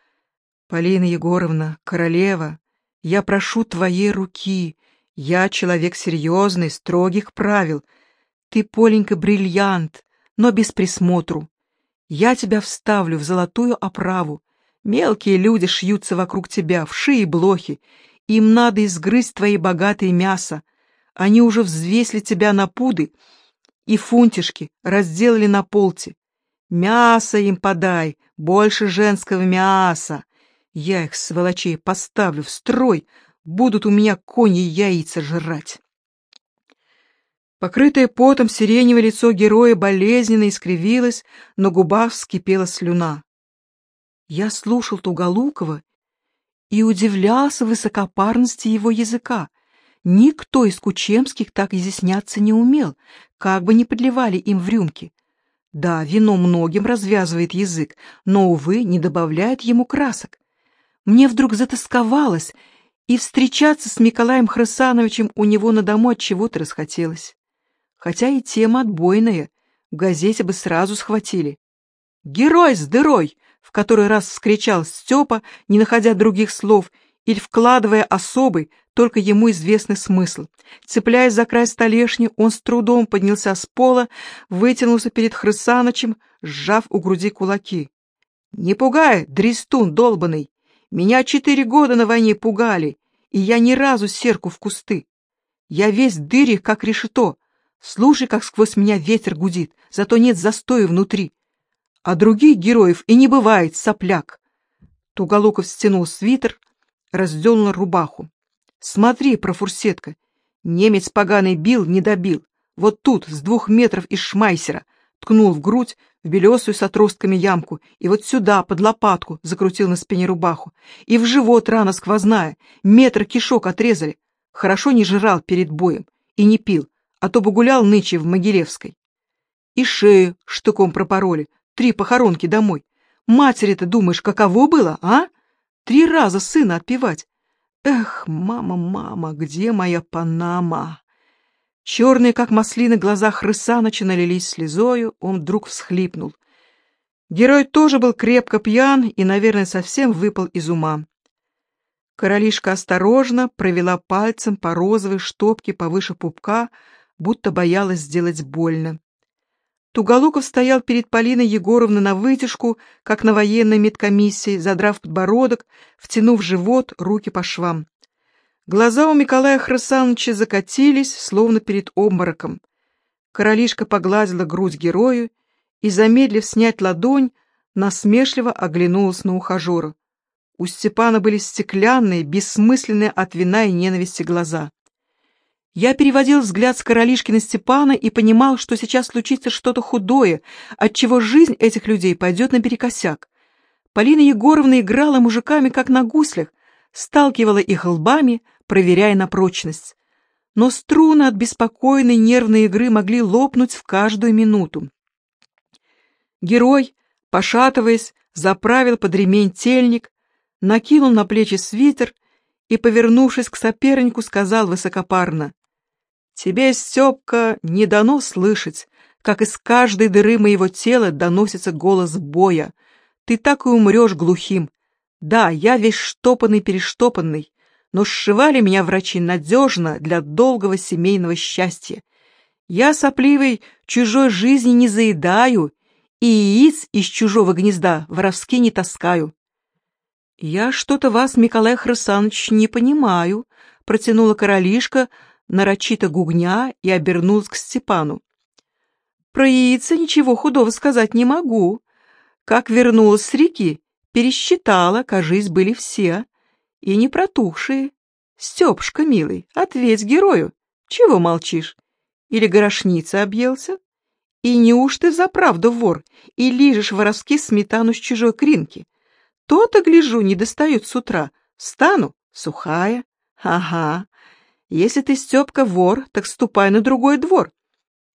«Полина Егоровна, королева, я прошу твоей руки!» Я человек серьезный, строгих правил. Ты, Поленька, бриллиант, но без присмотру. Я тебя вставлю в золотую оправу. Мелкие люди шьются вокруг тебя, вши и блохи. Им надо изгрызть твои богатые мясо. Они уже взвесили тебя на пуды и фунтишки разделали на полте. Мясо им подай, больше женского мяса. Я их, сволочей, поставлю в строй, будут у меня кони яйца жрать. Покрытое потом сиреневое лицо героя болезненно искривилось, на губах вскипела слюна. Я слушал Туголукова и удивлялся высокопарности его языка. Никто из кучемских так изъясняться не умел, как бы ни подливали им в рюмки. Да, вино многим развязывает язык, но, увы, не добавляет ему красок. Мне вдруг затасковалось, и встречаться с Николаем Хрысановичем у него на дому от чего-то расхотелось. Хотя и тема отбойная, в газете бы сразу схватили. «Герой с дырой!» — в который раз вскричал Степа, не находя других слов, или вкладывая особый, только ему известный смысл. Цепляясь за край столешни, он с трудом поднялся с пола, вытянулся перед Хрысанычем, сжав у груди кулаки. «Не пугай, дрестун долбанный! Меня четыре года на войне пугали, и я ни разу серку в кусты. Я весь дырих, как решето. Слушай, как сквозь меня ветер гудит, зато нет застоя внутри. А других героев и не бывает, сопляк. Туголоков стянул свитер, раздернул рубаху. Смотри, профурсетка, Немец поганый бил, не добил. Вот тут, с двух метров из шмайсера, ткнул в грудь, в белесую с отростками ямку, и вот сюда, под лопатку, закрутил на спине рубаху. И в живот рана сквозная, метр кишок отрезали. Хорошо не жрал перед боем и не пил, а то бы гулял ныче в Могилевской. И шею штыком пропороли, три похоронки домой. Матери-то, думаешь, каково было, а? Три раза сына отпевать. Эх, мама, мама, где моя Панама? Черные, как маслины, глаза Хрысаныча налились слезою, он вдруг всхлипнул. Герой тоже был крепко пьян и, наверное, совсем выпал из ума. Королишка осторожно провела пальцем по розовой штопке повыше пупка, будто боялась сделать больно. Туголуков стоял перед Полиной Егоровной на вытяжку, как на военной медкомиссии, задрав подбородок, втянув живот, руки по швам. Глаза у Николая Храсановича закатились, словно перед обмороком. Королишка погладила грудь герою и, замедлив снять ладонь, насмешливо оглянулась на ухажера. У Степана были стеклянные, бессмысленные от вина и ненависти глаза. Я переводил взгляд с королишки на Степана и понимал, что сейчас случится что-то худое, отчего жизнь этих людей пойдет наперекосяк. Полина Егоровна играла мужиками, как на гуслях, сталкивала их лбами, проверяя на прочность. Но струны от беспокойной нервной игры могли лопнуть в каждую минуту. Герой, пошатываясь, заправил под ремень тельник, накинул на плечи свитер и, повернувшись к сопернику, сказал высокопарно, «Тебе, Степка, не дано слышать, как из каждой дыры моего тела доносится голос боя. Ты так и умрешь глухим. Да, я весь штопанный-перештопанный, но сшивали меня врачи надежно для долгого семейного счастья. Я, сопливый, чужой жизни не заедаю и яиц из чужого гнезда воровски не таскаю. «Я что-то вас, Николай Хрысанович, не понимаю», — протянула королишка, нарочито гугня и обернулась к Степану. «Про яйца ничего худого сказать не могу. Как вернулась с реки, пересчитала, кажись, были все и не протухшие. Степушка, милый, ответь герою. Чего молчишь? Или горошница объелся? И неуж ты взаправду вор и лижешь воровски сметану с чужой кринки? То-то, гляжу, не достают с утра. Стану, сухая. Ага. Если ты, Степка, вор, так ступай на другой двор.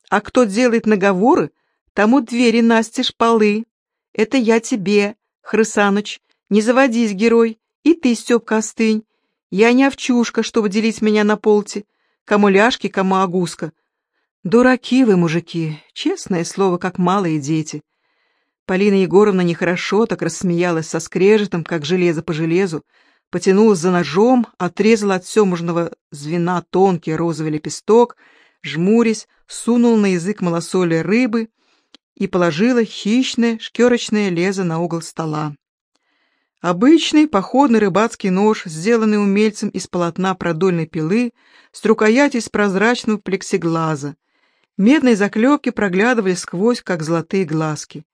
А кто делает наговоры, тому двери настежь полы. Это я тебе, Хрысаныч. Не заводись, герой, и ты, Степка, остынь. Я не овчушка, чтобы делить меня на полти. Кому ляжки, кому агуска. Дураки вы, мужики, честное слово, как малые дети. Полина Егоровна нехорошо так рассмеялась со скрежетом, как железо по железу, потянулась за ножом, отрезала от семужного звена тонкий розовый лепесток, жмурясь, сунул на язык малосоли рыбы и положила хищное шкерочное лезо на угол стола. Обычный походный рыбацкий нож, сделанный умельцем из полотна продольной пилы, с рукоятью из прозрачного плексиглаза. Медные заклепки проглядывали сквозь, как золотые глазки.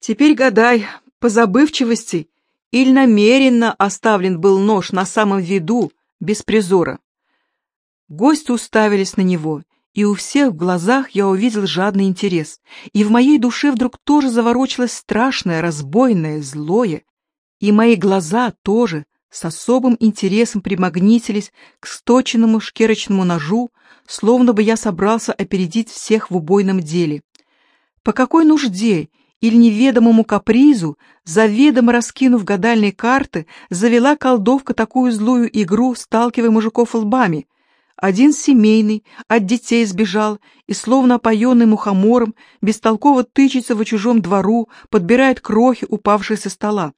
Теперь гадай, по забывчивости или намеренно оставлен был нож на самом виду, без призора. Гости уставились на него, и у всех в глазах я увидел жадный интерес, и в моей душе вдруг тоже заворочилось страшное, разбойное, злое, и мои глаза тоже с особым интересом примагнитились к сточенному шкерочному ножу, словно бы я собрался опередить всех в убойном деле. По какой нужде или неведомому капризу, заведомо раскинув гадальные карты, завела колдовка такую злую игру, сталкивая мужиков лбами, один семейный, от детей сбежал и, словно опоенный мухомором, бестолково тычется в чужом двору, подбирает крохи, упавшие со стола.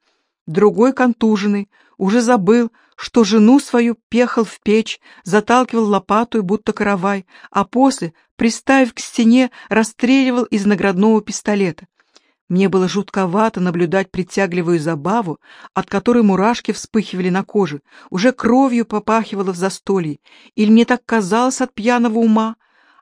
Другой контуженный, уже забыл, что жену свою пехал в печь, заталкивал лопату, будто каравай, а после, приставив к стене, расстреливал из наградного пистолета. Мне было жутковато наблюдать притягливую забаву, от которой мурашки вспыхивали на коже, уже кровью попахивало в застолье, или мне так казалось от пьяного ума,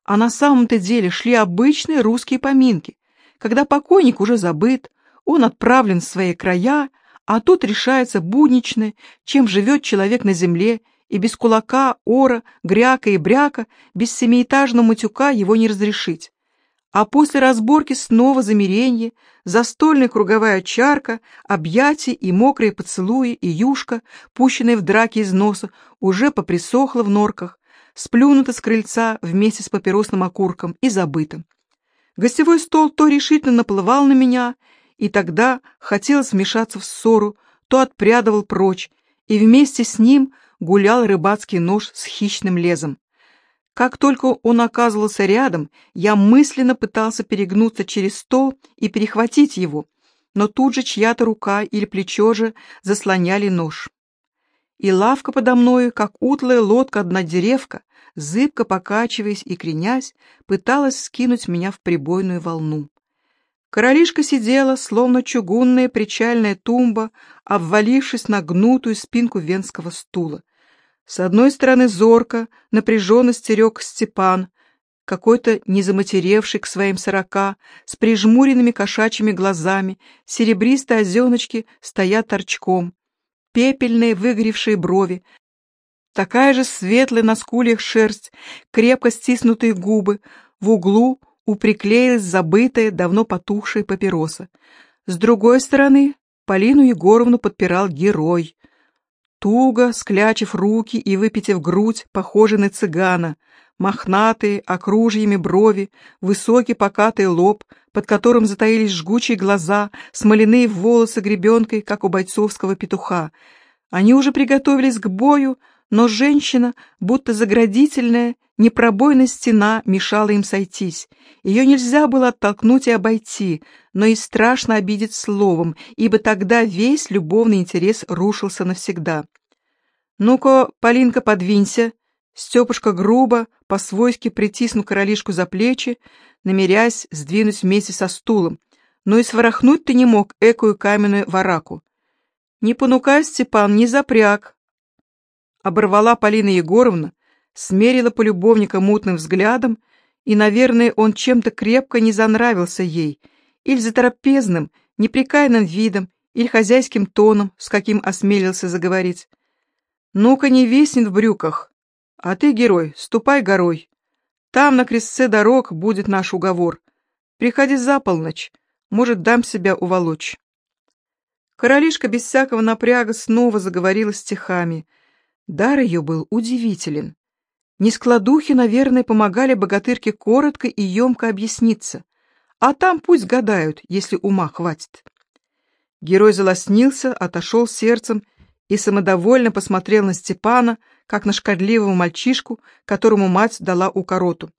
а на самом-то деле шли обычные русские поминки, когда покойник уже забыт, он отправлен в свои края, а тут решается будничное, чем живет человек на земле и без кулака, ора, гряка и бряка, без семиэтажного матюка его не разрешить. А после разборки снова замеренье, застольная круговая чарка, объятия и мокрые поцелуи, и юшка, пущенная в драке из носа, уже поприсохла в норках, сплюнута с крыльца вместе с папиросным окурком и забыта. Гостевой стол то решительно наплывал на меня, и тогда хотелось вмешаться в ссору, то отпрядывал прочь, и вместе с ним гулял рыбацкий нож с хищным лезом. Как только он оказывался рядом, я мысленно пытался перегнуться через стол и перехватить его, но тут же чья-то рука или плечо же заслоняли нож. И лавка подо мною, как утлая лодка-однодеревка, зыбко покачиваясь и кренясь, пыталась скинуть меня в прибойную волну. Королишка сидела, словно чугунная причальная тумба, обвалившись на гнутую спинку венского стула. С одной стороны зорко, напряженно стерег Степан, какой-то незаматеревший к своим сорока, с прижмуренными кошачьими глазами, серебристые озеночки стоят торчком, пепельные выгоревшие брови, такая же светлая на скулях шерсть, крепко стиснутые губы, в углу уприклеилась забытая, давно потухшая папироса. С другой стороны, Полину Егоровну подпирал герой — туго, склячив руки и выпитив грудь, похожий на цыгана, мохнатые, окружьями брови, высокий покатый лоб, под которым затаились жгучие глаза, смоляные волосы гребенкой, как у бойцовского петуха. Они уже приготовились к бою, но женщина, будто заградительная, непробойная стена мешала им сойтись. Ее нельзя было оттолкнуть и обойти, но и страшно обидеть словом, ибо тогда весь любовный интерес рушился навсегда. «Ну-ка, Полинка, подвинься!» Степушка грубо, по-свойски притиснул королишку за плечи, намерясь сдвинуть вместе со стулом, но и сворохнуть ты не мог экую каменную вараку. «Не понукай, Степан, не запряг!» Оборвала Полина Егоровна, смерила полюбовника мутным взглядом, и, наверное, он чем-то крепко не занравился ей, или заторопезным, неприкаянным видом, или хозяйским тоном, с каким осмелился заговорить. Ну-ка не виснет в брюках. А ты, герой, ступай горой. Там на крестце дорог будет наш уговор. Приходи за полночь, может, дам себя уволочь. Королишка без всякого напряга снова заговорила стихами. Дар ее был удивителен. Нескладухи, наверное, помогали богатырке коротко и емко объясниться. А там пусть гадают, если ума хватит. Герой залоснился, отошел сердцем и самодовольно посмотрел на Степана, как на шкодливого мальчишку, которому мать дала укороту.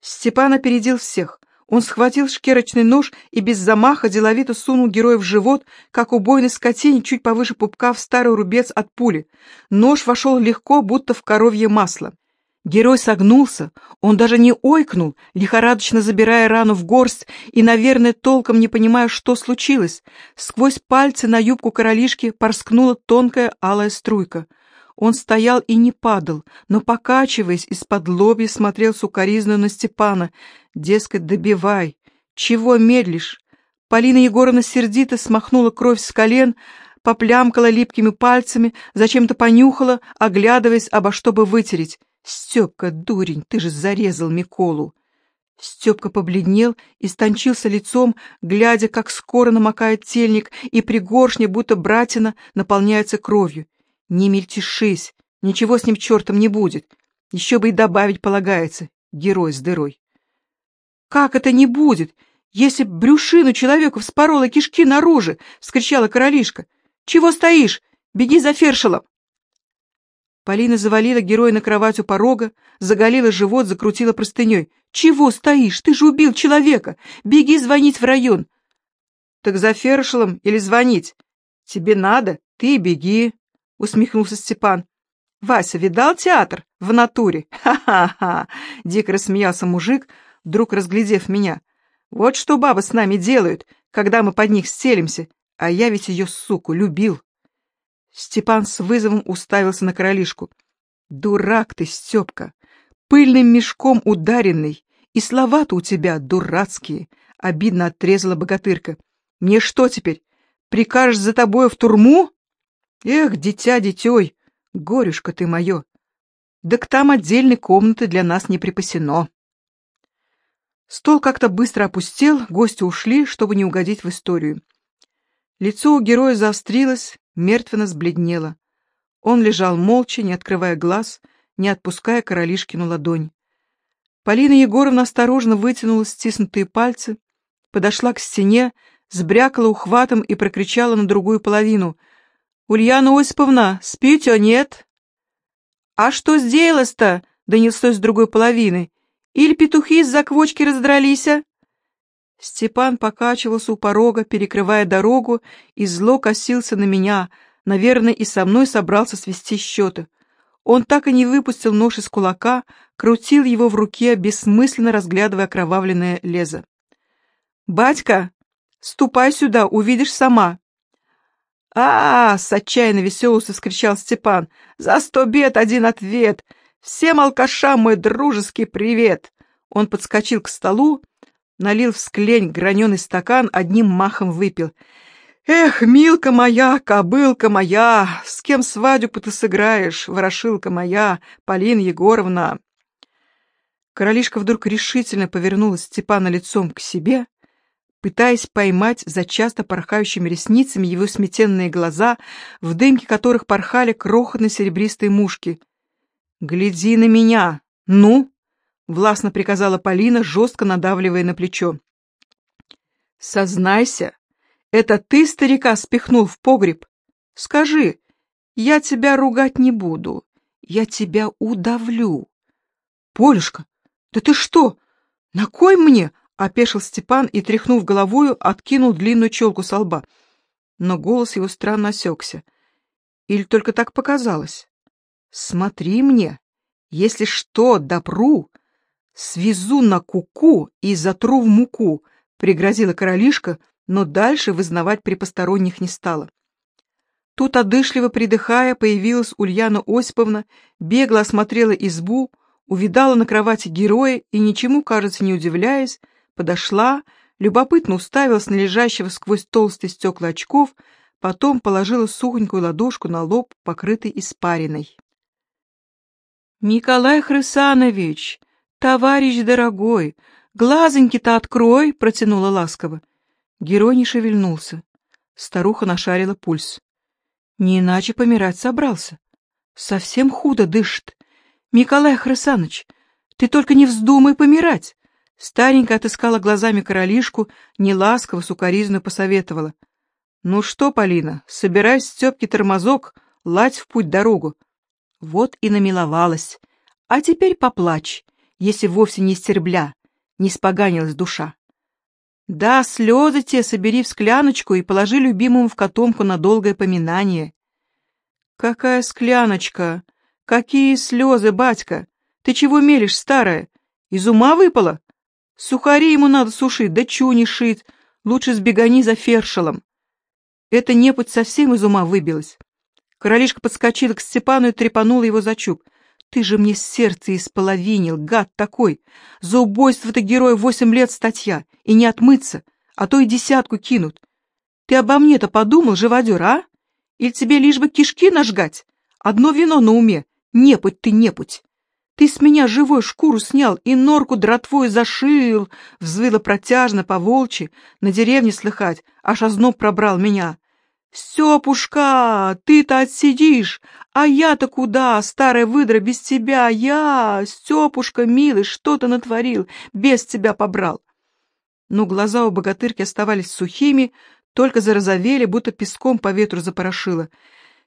Степан опередил всех. Он схватил шкерочный нож и без замаха деловито сунул героя в живот, как убойный скотине чуть повыше пупка в старый рубец от пули. Нож вошел легко, будто в коровье масло. Герой согнулся, он даже не ойкнул, лихорадочно забирая рану в горсть и, наверное, толком не понимая, что случилось. Сквозь пальцы на юбку королишки порскнула тонкая алая струйка. Он стоял и не падал, но, покачиваясь, из-под лобья смотрел сукоризно на Степана. Дескать, добивай. Чего медлишь? Полина Егоровна сердито смахнула кровь с колен, поплямкала липкими пальцами, зачем-то понюхала, оглядываясь, обо что бы вытереть. «Степка, дурень, ты же зарезал Миколу!» Степка побледнел и стончился лицом, глядя, как скоро намокает тельник, и пригоршня, будто братина, наполняется кровью. «Не мельтешись, ничего с ним чертом не будет. Еще бы и добавить полагается, герой с дырой». «Как это не будет, если брюшину человеку вспорола кишки наружу?» — вскричала королишка. «Чего стоишь? Беги за фершелом!» Полина завалила героя на кровать у порога, заголила живот, закрутила простыней. «Чего стоишь? Ты же убил человека! Беги звонить в район!» «Так за Фершелом или звонить? Тебе надо, ты беги!» — усмехнулся Степан. «Вася, видал театр? В натуре? Ха-ха-ха!» — дико рассмеялся мужик, вдруг разглядев меня. «Вот что бабы с нами делают, когда мы под них стелимся, а я ведь ее, суку, любил!» Степан с вызовом уставился на королишку. «Дурак ты, Степка! Пыльным мешком ударенный! И слова-то у тебя дурацкие!» — обидно отрезала богатырка. «Мне что теперь, прикажешь за тобой в турму?» «Эх, дитя дитей, Горюшка ты мое! Да к там отдельной комнаты для нас не припасено. Стол как-то быстро опустел, гости ушли, чтобы не угодить в историю. Лицо у героя заострилось, мертвенно сбледнело. Он лежал молча, не открывая глаз, не отпуская королишкину ладонь. Полина Егоровна осторожно вытянула стиснутые пальцы, подошла к стене, сбрякала ухватом и прокричала на другую половину. «Ульяна Осиповна, спите, нет?» «А что сделалось-то?» — донеслось с другой половины. «Или петухи из-за квочки раздрались?» а?» Степан покачивался у порога, перекрывая дорогу, и зло косился на меня, наверное, и со мной собрался свести счеты. Он так и не выпустил нож из кулака, крутил его в руке, бессмысленно разглядывая окровавленное лезо. «Батька, ступай сюда, увидишь сама!» А, с отчаянно веселостью вскричал Степан. «За сто бед один ответ! Всем алкашам мой дружеский привет!» Он подскочил к столу, налил в склень граненый стакан, одним махом выпил. «Эх, Милка моя, кобылка моя, с кем свадьбу ты сыграешь, ворошилка моя, Полина Егоровна!» Королишка вдруг решительно повернула Степана лицом к себе, пытаясь поймать за часто порхающими ресницами его сметенные глаза, в дымке которых порхали крохотно-серебристые мушки. «Гляди на меня! Ну!» властно приказала Полина, жестко надавливая на плечо. «Сознайся, это ты старика спихнул в погреб? Скажи, я тебя ругать не буду, я тебя удавлю». «Полюшка, да ты что? На кой мне?» — опешил Степан и, тряхнув головою, откинул длинную челку со лба. Но голос его странно осекся. Или только так показалось? «Смотри мне, если что, допру, «Свезу на куку -ку и затру в муку», — пригрозила королишка, но дальше вызнавать при посторонних не стала. Тут, одышливо придыхая, появилась Ульяна Осиповна, бегло осмотрела избу, увидала на кровати героя и, ничему, кажется, не удивляясь, подошла, любопытно уставилась на лежащего сквозь толстые стекла очков, потом положила сухонькую ладошку на лоб, покрытый испариной. «Николай Хрысанович!» «Товарищ дорогой, глазоньки-то открой!» — протянула ласково. Герой не шевельнулся. Старуха нашарила пульс. Не иначе помирать собрался. Совсем худо дышит. «Николай Хрысаныч, ты только не вздумай помирать!» Старенькая отыскала глазами королишку, неласково, сукоризно посоветовала. «Ну что, Полина, собирай Степки тормозок, ладь в путь дорогу». Вот и намиловалась. А теперь поплачь если вовсе не стербля, не споганилась душа. Да, слезы те собери в скляночку и положи любимому в котомку на долгое поминание. Какая скляночка? Какие слезы, батька? Ты чего мелешь, старая? Из ума выпала? Сухари ему надо сушить, да чуни шить. Лучше сбегани за фершелом. Это непуть совсем из ума выбилась. Королишка подскочила к Степану и трепанула его за чуб. Ты же мне сердце исполовинил, гад такой. За убойство-то героя восемь лет статья, и не отмыться, а то и десятку кинут. Ты обо мне-то подумал, живодер, а? Или тебе лишь бы кишки нажгать? Одно вино на уме, непуть ты непуть. Ты с меня живой шкуру снял и норку дратвой зашил, взвыла протяжно по волчи, на деревне слыхать, аж озноб пробрал меня. «Степушка, ты-то отсидишь, а я-то куда, старая выдра, без тебя? Я, Степушка, милый, что ты натворил? Без тебя побрал!» Но глаза у богатырки оставались сухими, только зарозовели, будто песком по ветру запорошило.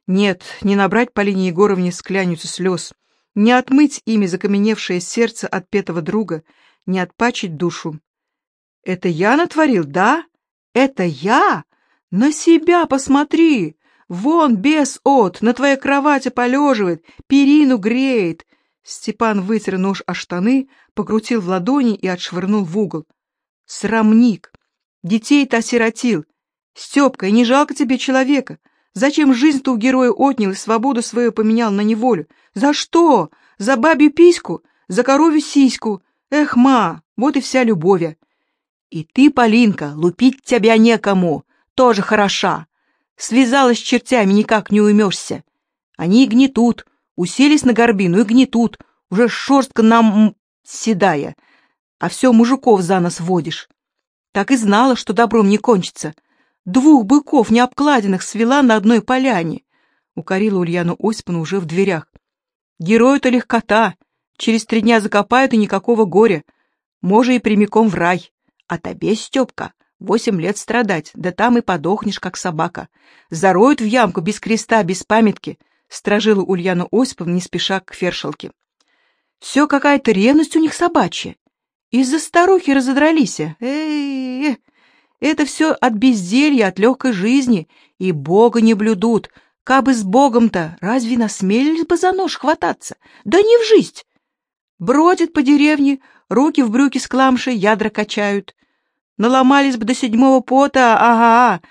Нет, не набрать Полине Егоровне скляницу слез, не отмыть ими закаменевшее сердце от петого друга, не отпачить душу. «Это я натворил, да? Это я?» «На себя посмотри! Вон бес от, на твоей кровати полеживает, перину греет!» Степан вытер нож о штаны, покрутил в ладони и отшвырнул в угол. «Срамник! Детей-то осиротил! Степка, не жалко тебе человека? Зачем жизнь-то у героя отнял и свободу свою поменял на неволю? За что? За бабью письку? За коровью сиську? Эх, ма, вот и вся любовь. И ты, Полинка, лупить тебя некому!» тоже хороша. Связалась с чертями, никак не уймешься. Они и гнетут, уселись на горбину и гнетут, уже шерстка нам седая, а все мужиков за нас водишь. Так и знала, что добром не кончится. Двух быков необкладенных свела на одной поляне. Укорила Ульяну Осиповну уже в дверях. Герою-то легкота. Через три дня закопают и никакого горя. Може и прямиком в рай. А тебе, Степка, восемь лет страдать, да там и подохнешь, как собака. Зароют в ямку без креста, без памятки, — стражила Ульяна Осиповна, не спеша к фершалке. Все какая-то ревность у них собачья. Из-за старухи разодрались. Эй, это все от безделья, от легкой жизни. И Бога не блюдут. Кабы с Богом-то, разве насмелились бы за нож хвататься? Да не в жизнь. Бродят по деревне, руки в брюки с кламшей, ядра качают. Наломались бы до седьмого пота, ага,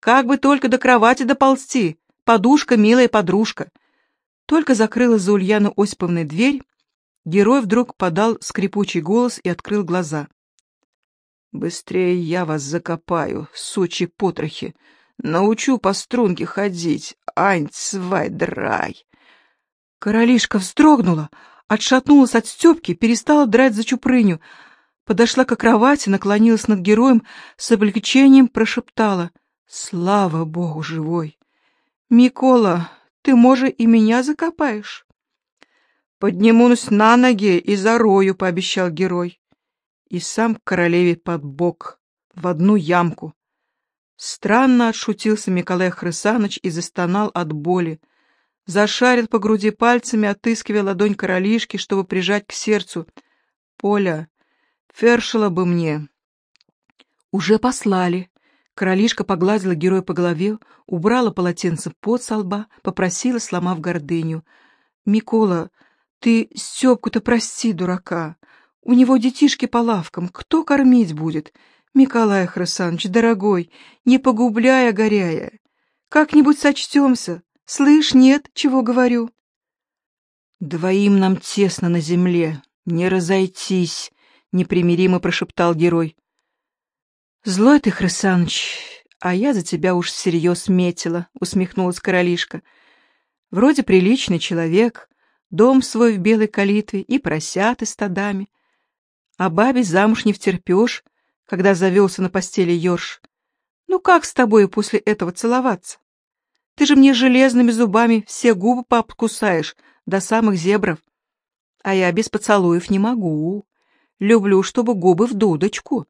как бы только до кровати доползти. Подушка, милая подружка. Только закрыла за Ульяну Осиповной дверь, Герой вдруг подал скрипучий голос и открыл глаза. «Быстрее я вас закопаю, сучи потрохи. Научу по струнке ходить, ань, свай, драй!» Королишка вздрогнула, отшатнулась от Степки, перестала драть за чупрыню, подошла к кровати, наклонилась над героем, с облегчением прошептала «Слава Богу живой! Микола, ты, может, и меня закопаешь?» «Поднимусь на ноги и зарою», — пообещал герой. И сам королеве под бок, в одну ямку. Странно отшутился Николай Хрысаныч и застонал от боли. Зашарил по груди пальцами, отыскивая ладонь королишки, чтобы прижать к сердцу. «Поля, фершила бы мне». «Уже послали». Королишка погладила героя по голове, убрала полотенце под со лба, попросила, сломав гордыню. «Микола, ты Степку-то прости, дурака. У него детишки по лавкам. Кто кормить будет? Миколай Храсанович, дорогой, не погубляй, огоряя. Как-нибудь сочтемся. Слышь, нет, чего говорю? Двоим нам тесно на земле. Не разойтись, непримиримо прошептал герой. Злой ты, Храсанович, а я за тебя уж всерьез метила, усмехнулась королишка. Вроде приличный человек, дом свой в белой калитве и просяты стадами. А бабе замуж не втерпешь, когда завелся на постели ерш. Ну как с тобой после этого целоваться? Ты же мне железными зубами все губы пообкусаешь до самых зебров. А я без поцелуев не могу. Люблю, чтобы губы в дудочку.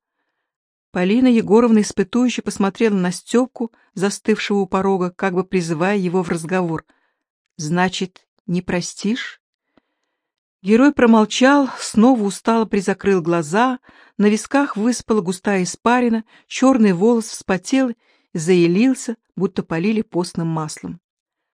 Полина Егоровна испытующе посмотрела на Степку, застывшего у порога, как бы призывая его в разговор. «Значит, не простишь? Герой промолчал, снова устало призакрыл глаза, на висках выспала густая испарина, черный волос вспотел заелился, будто полили постным маслом.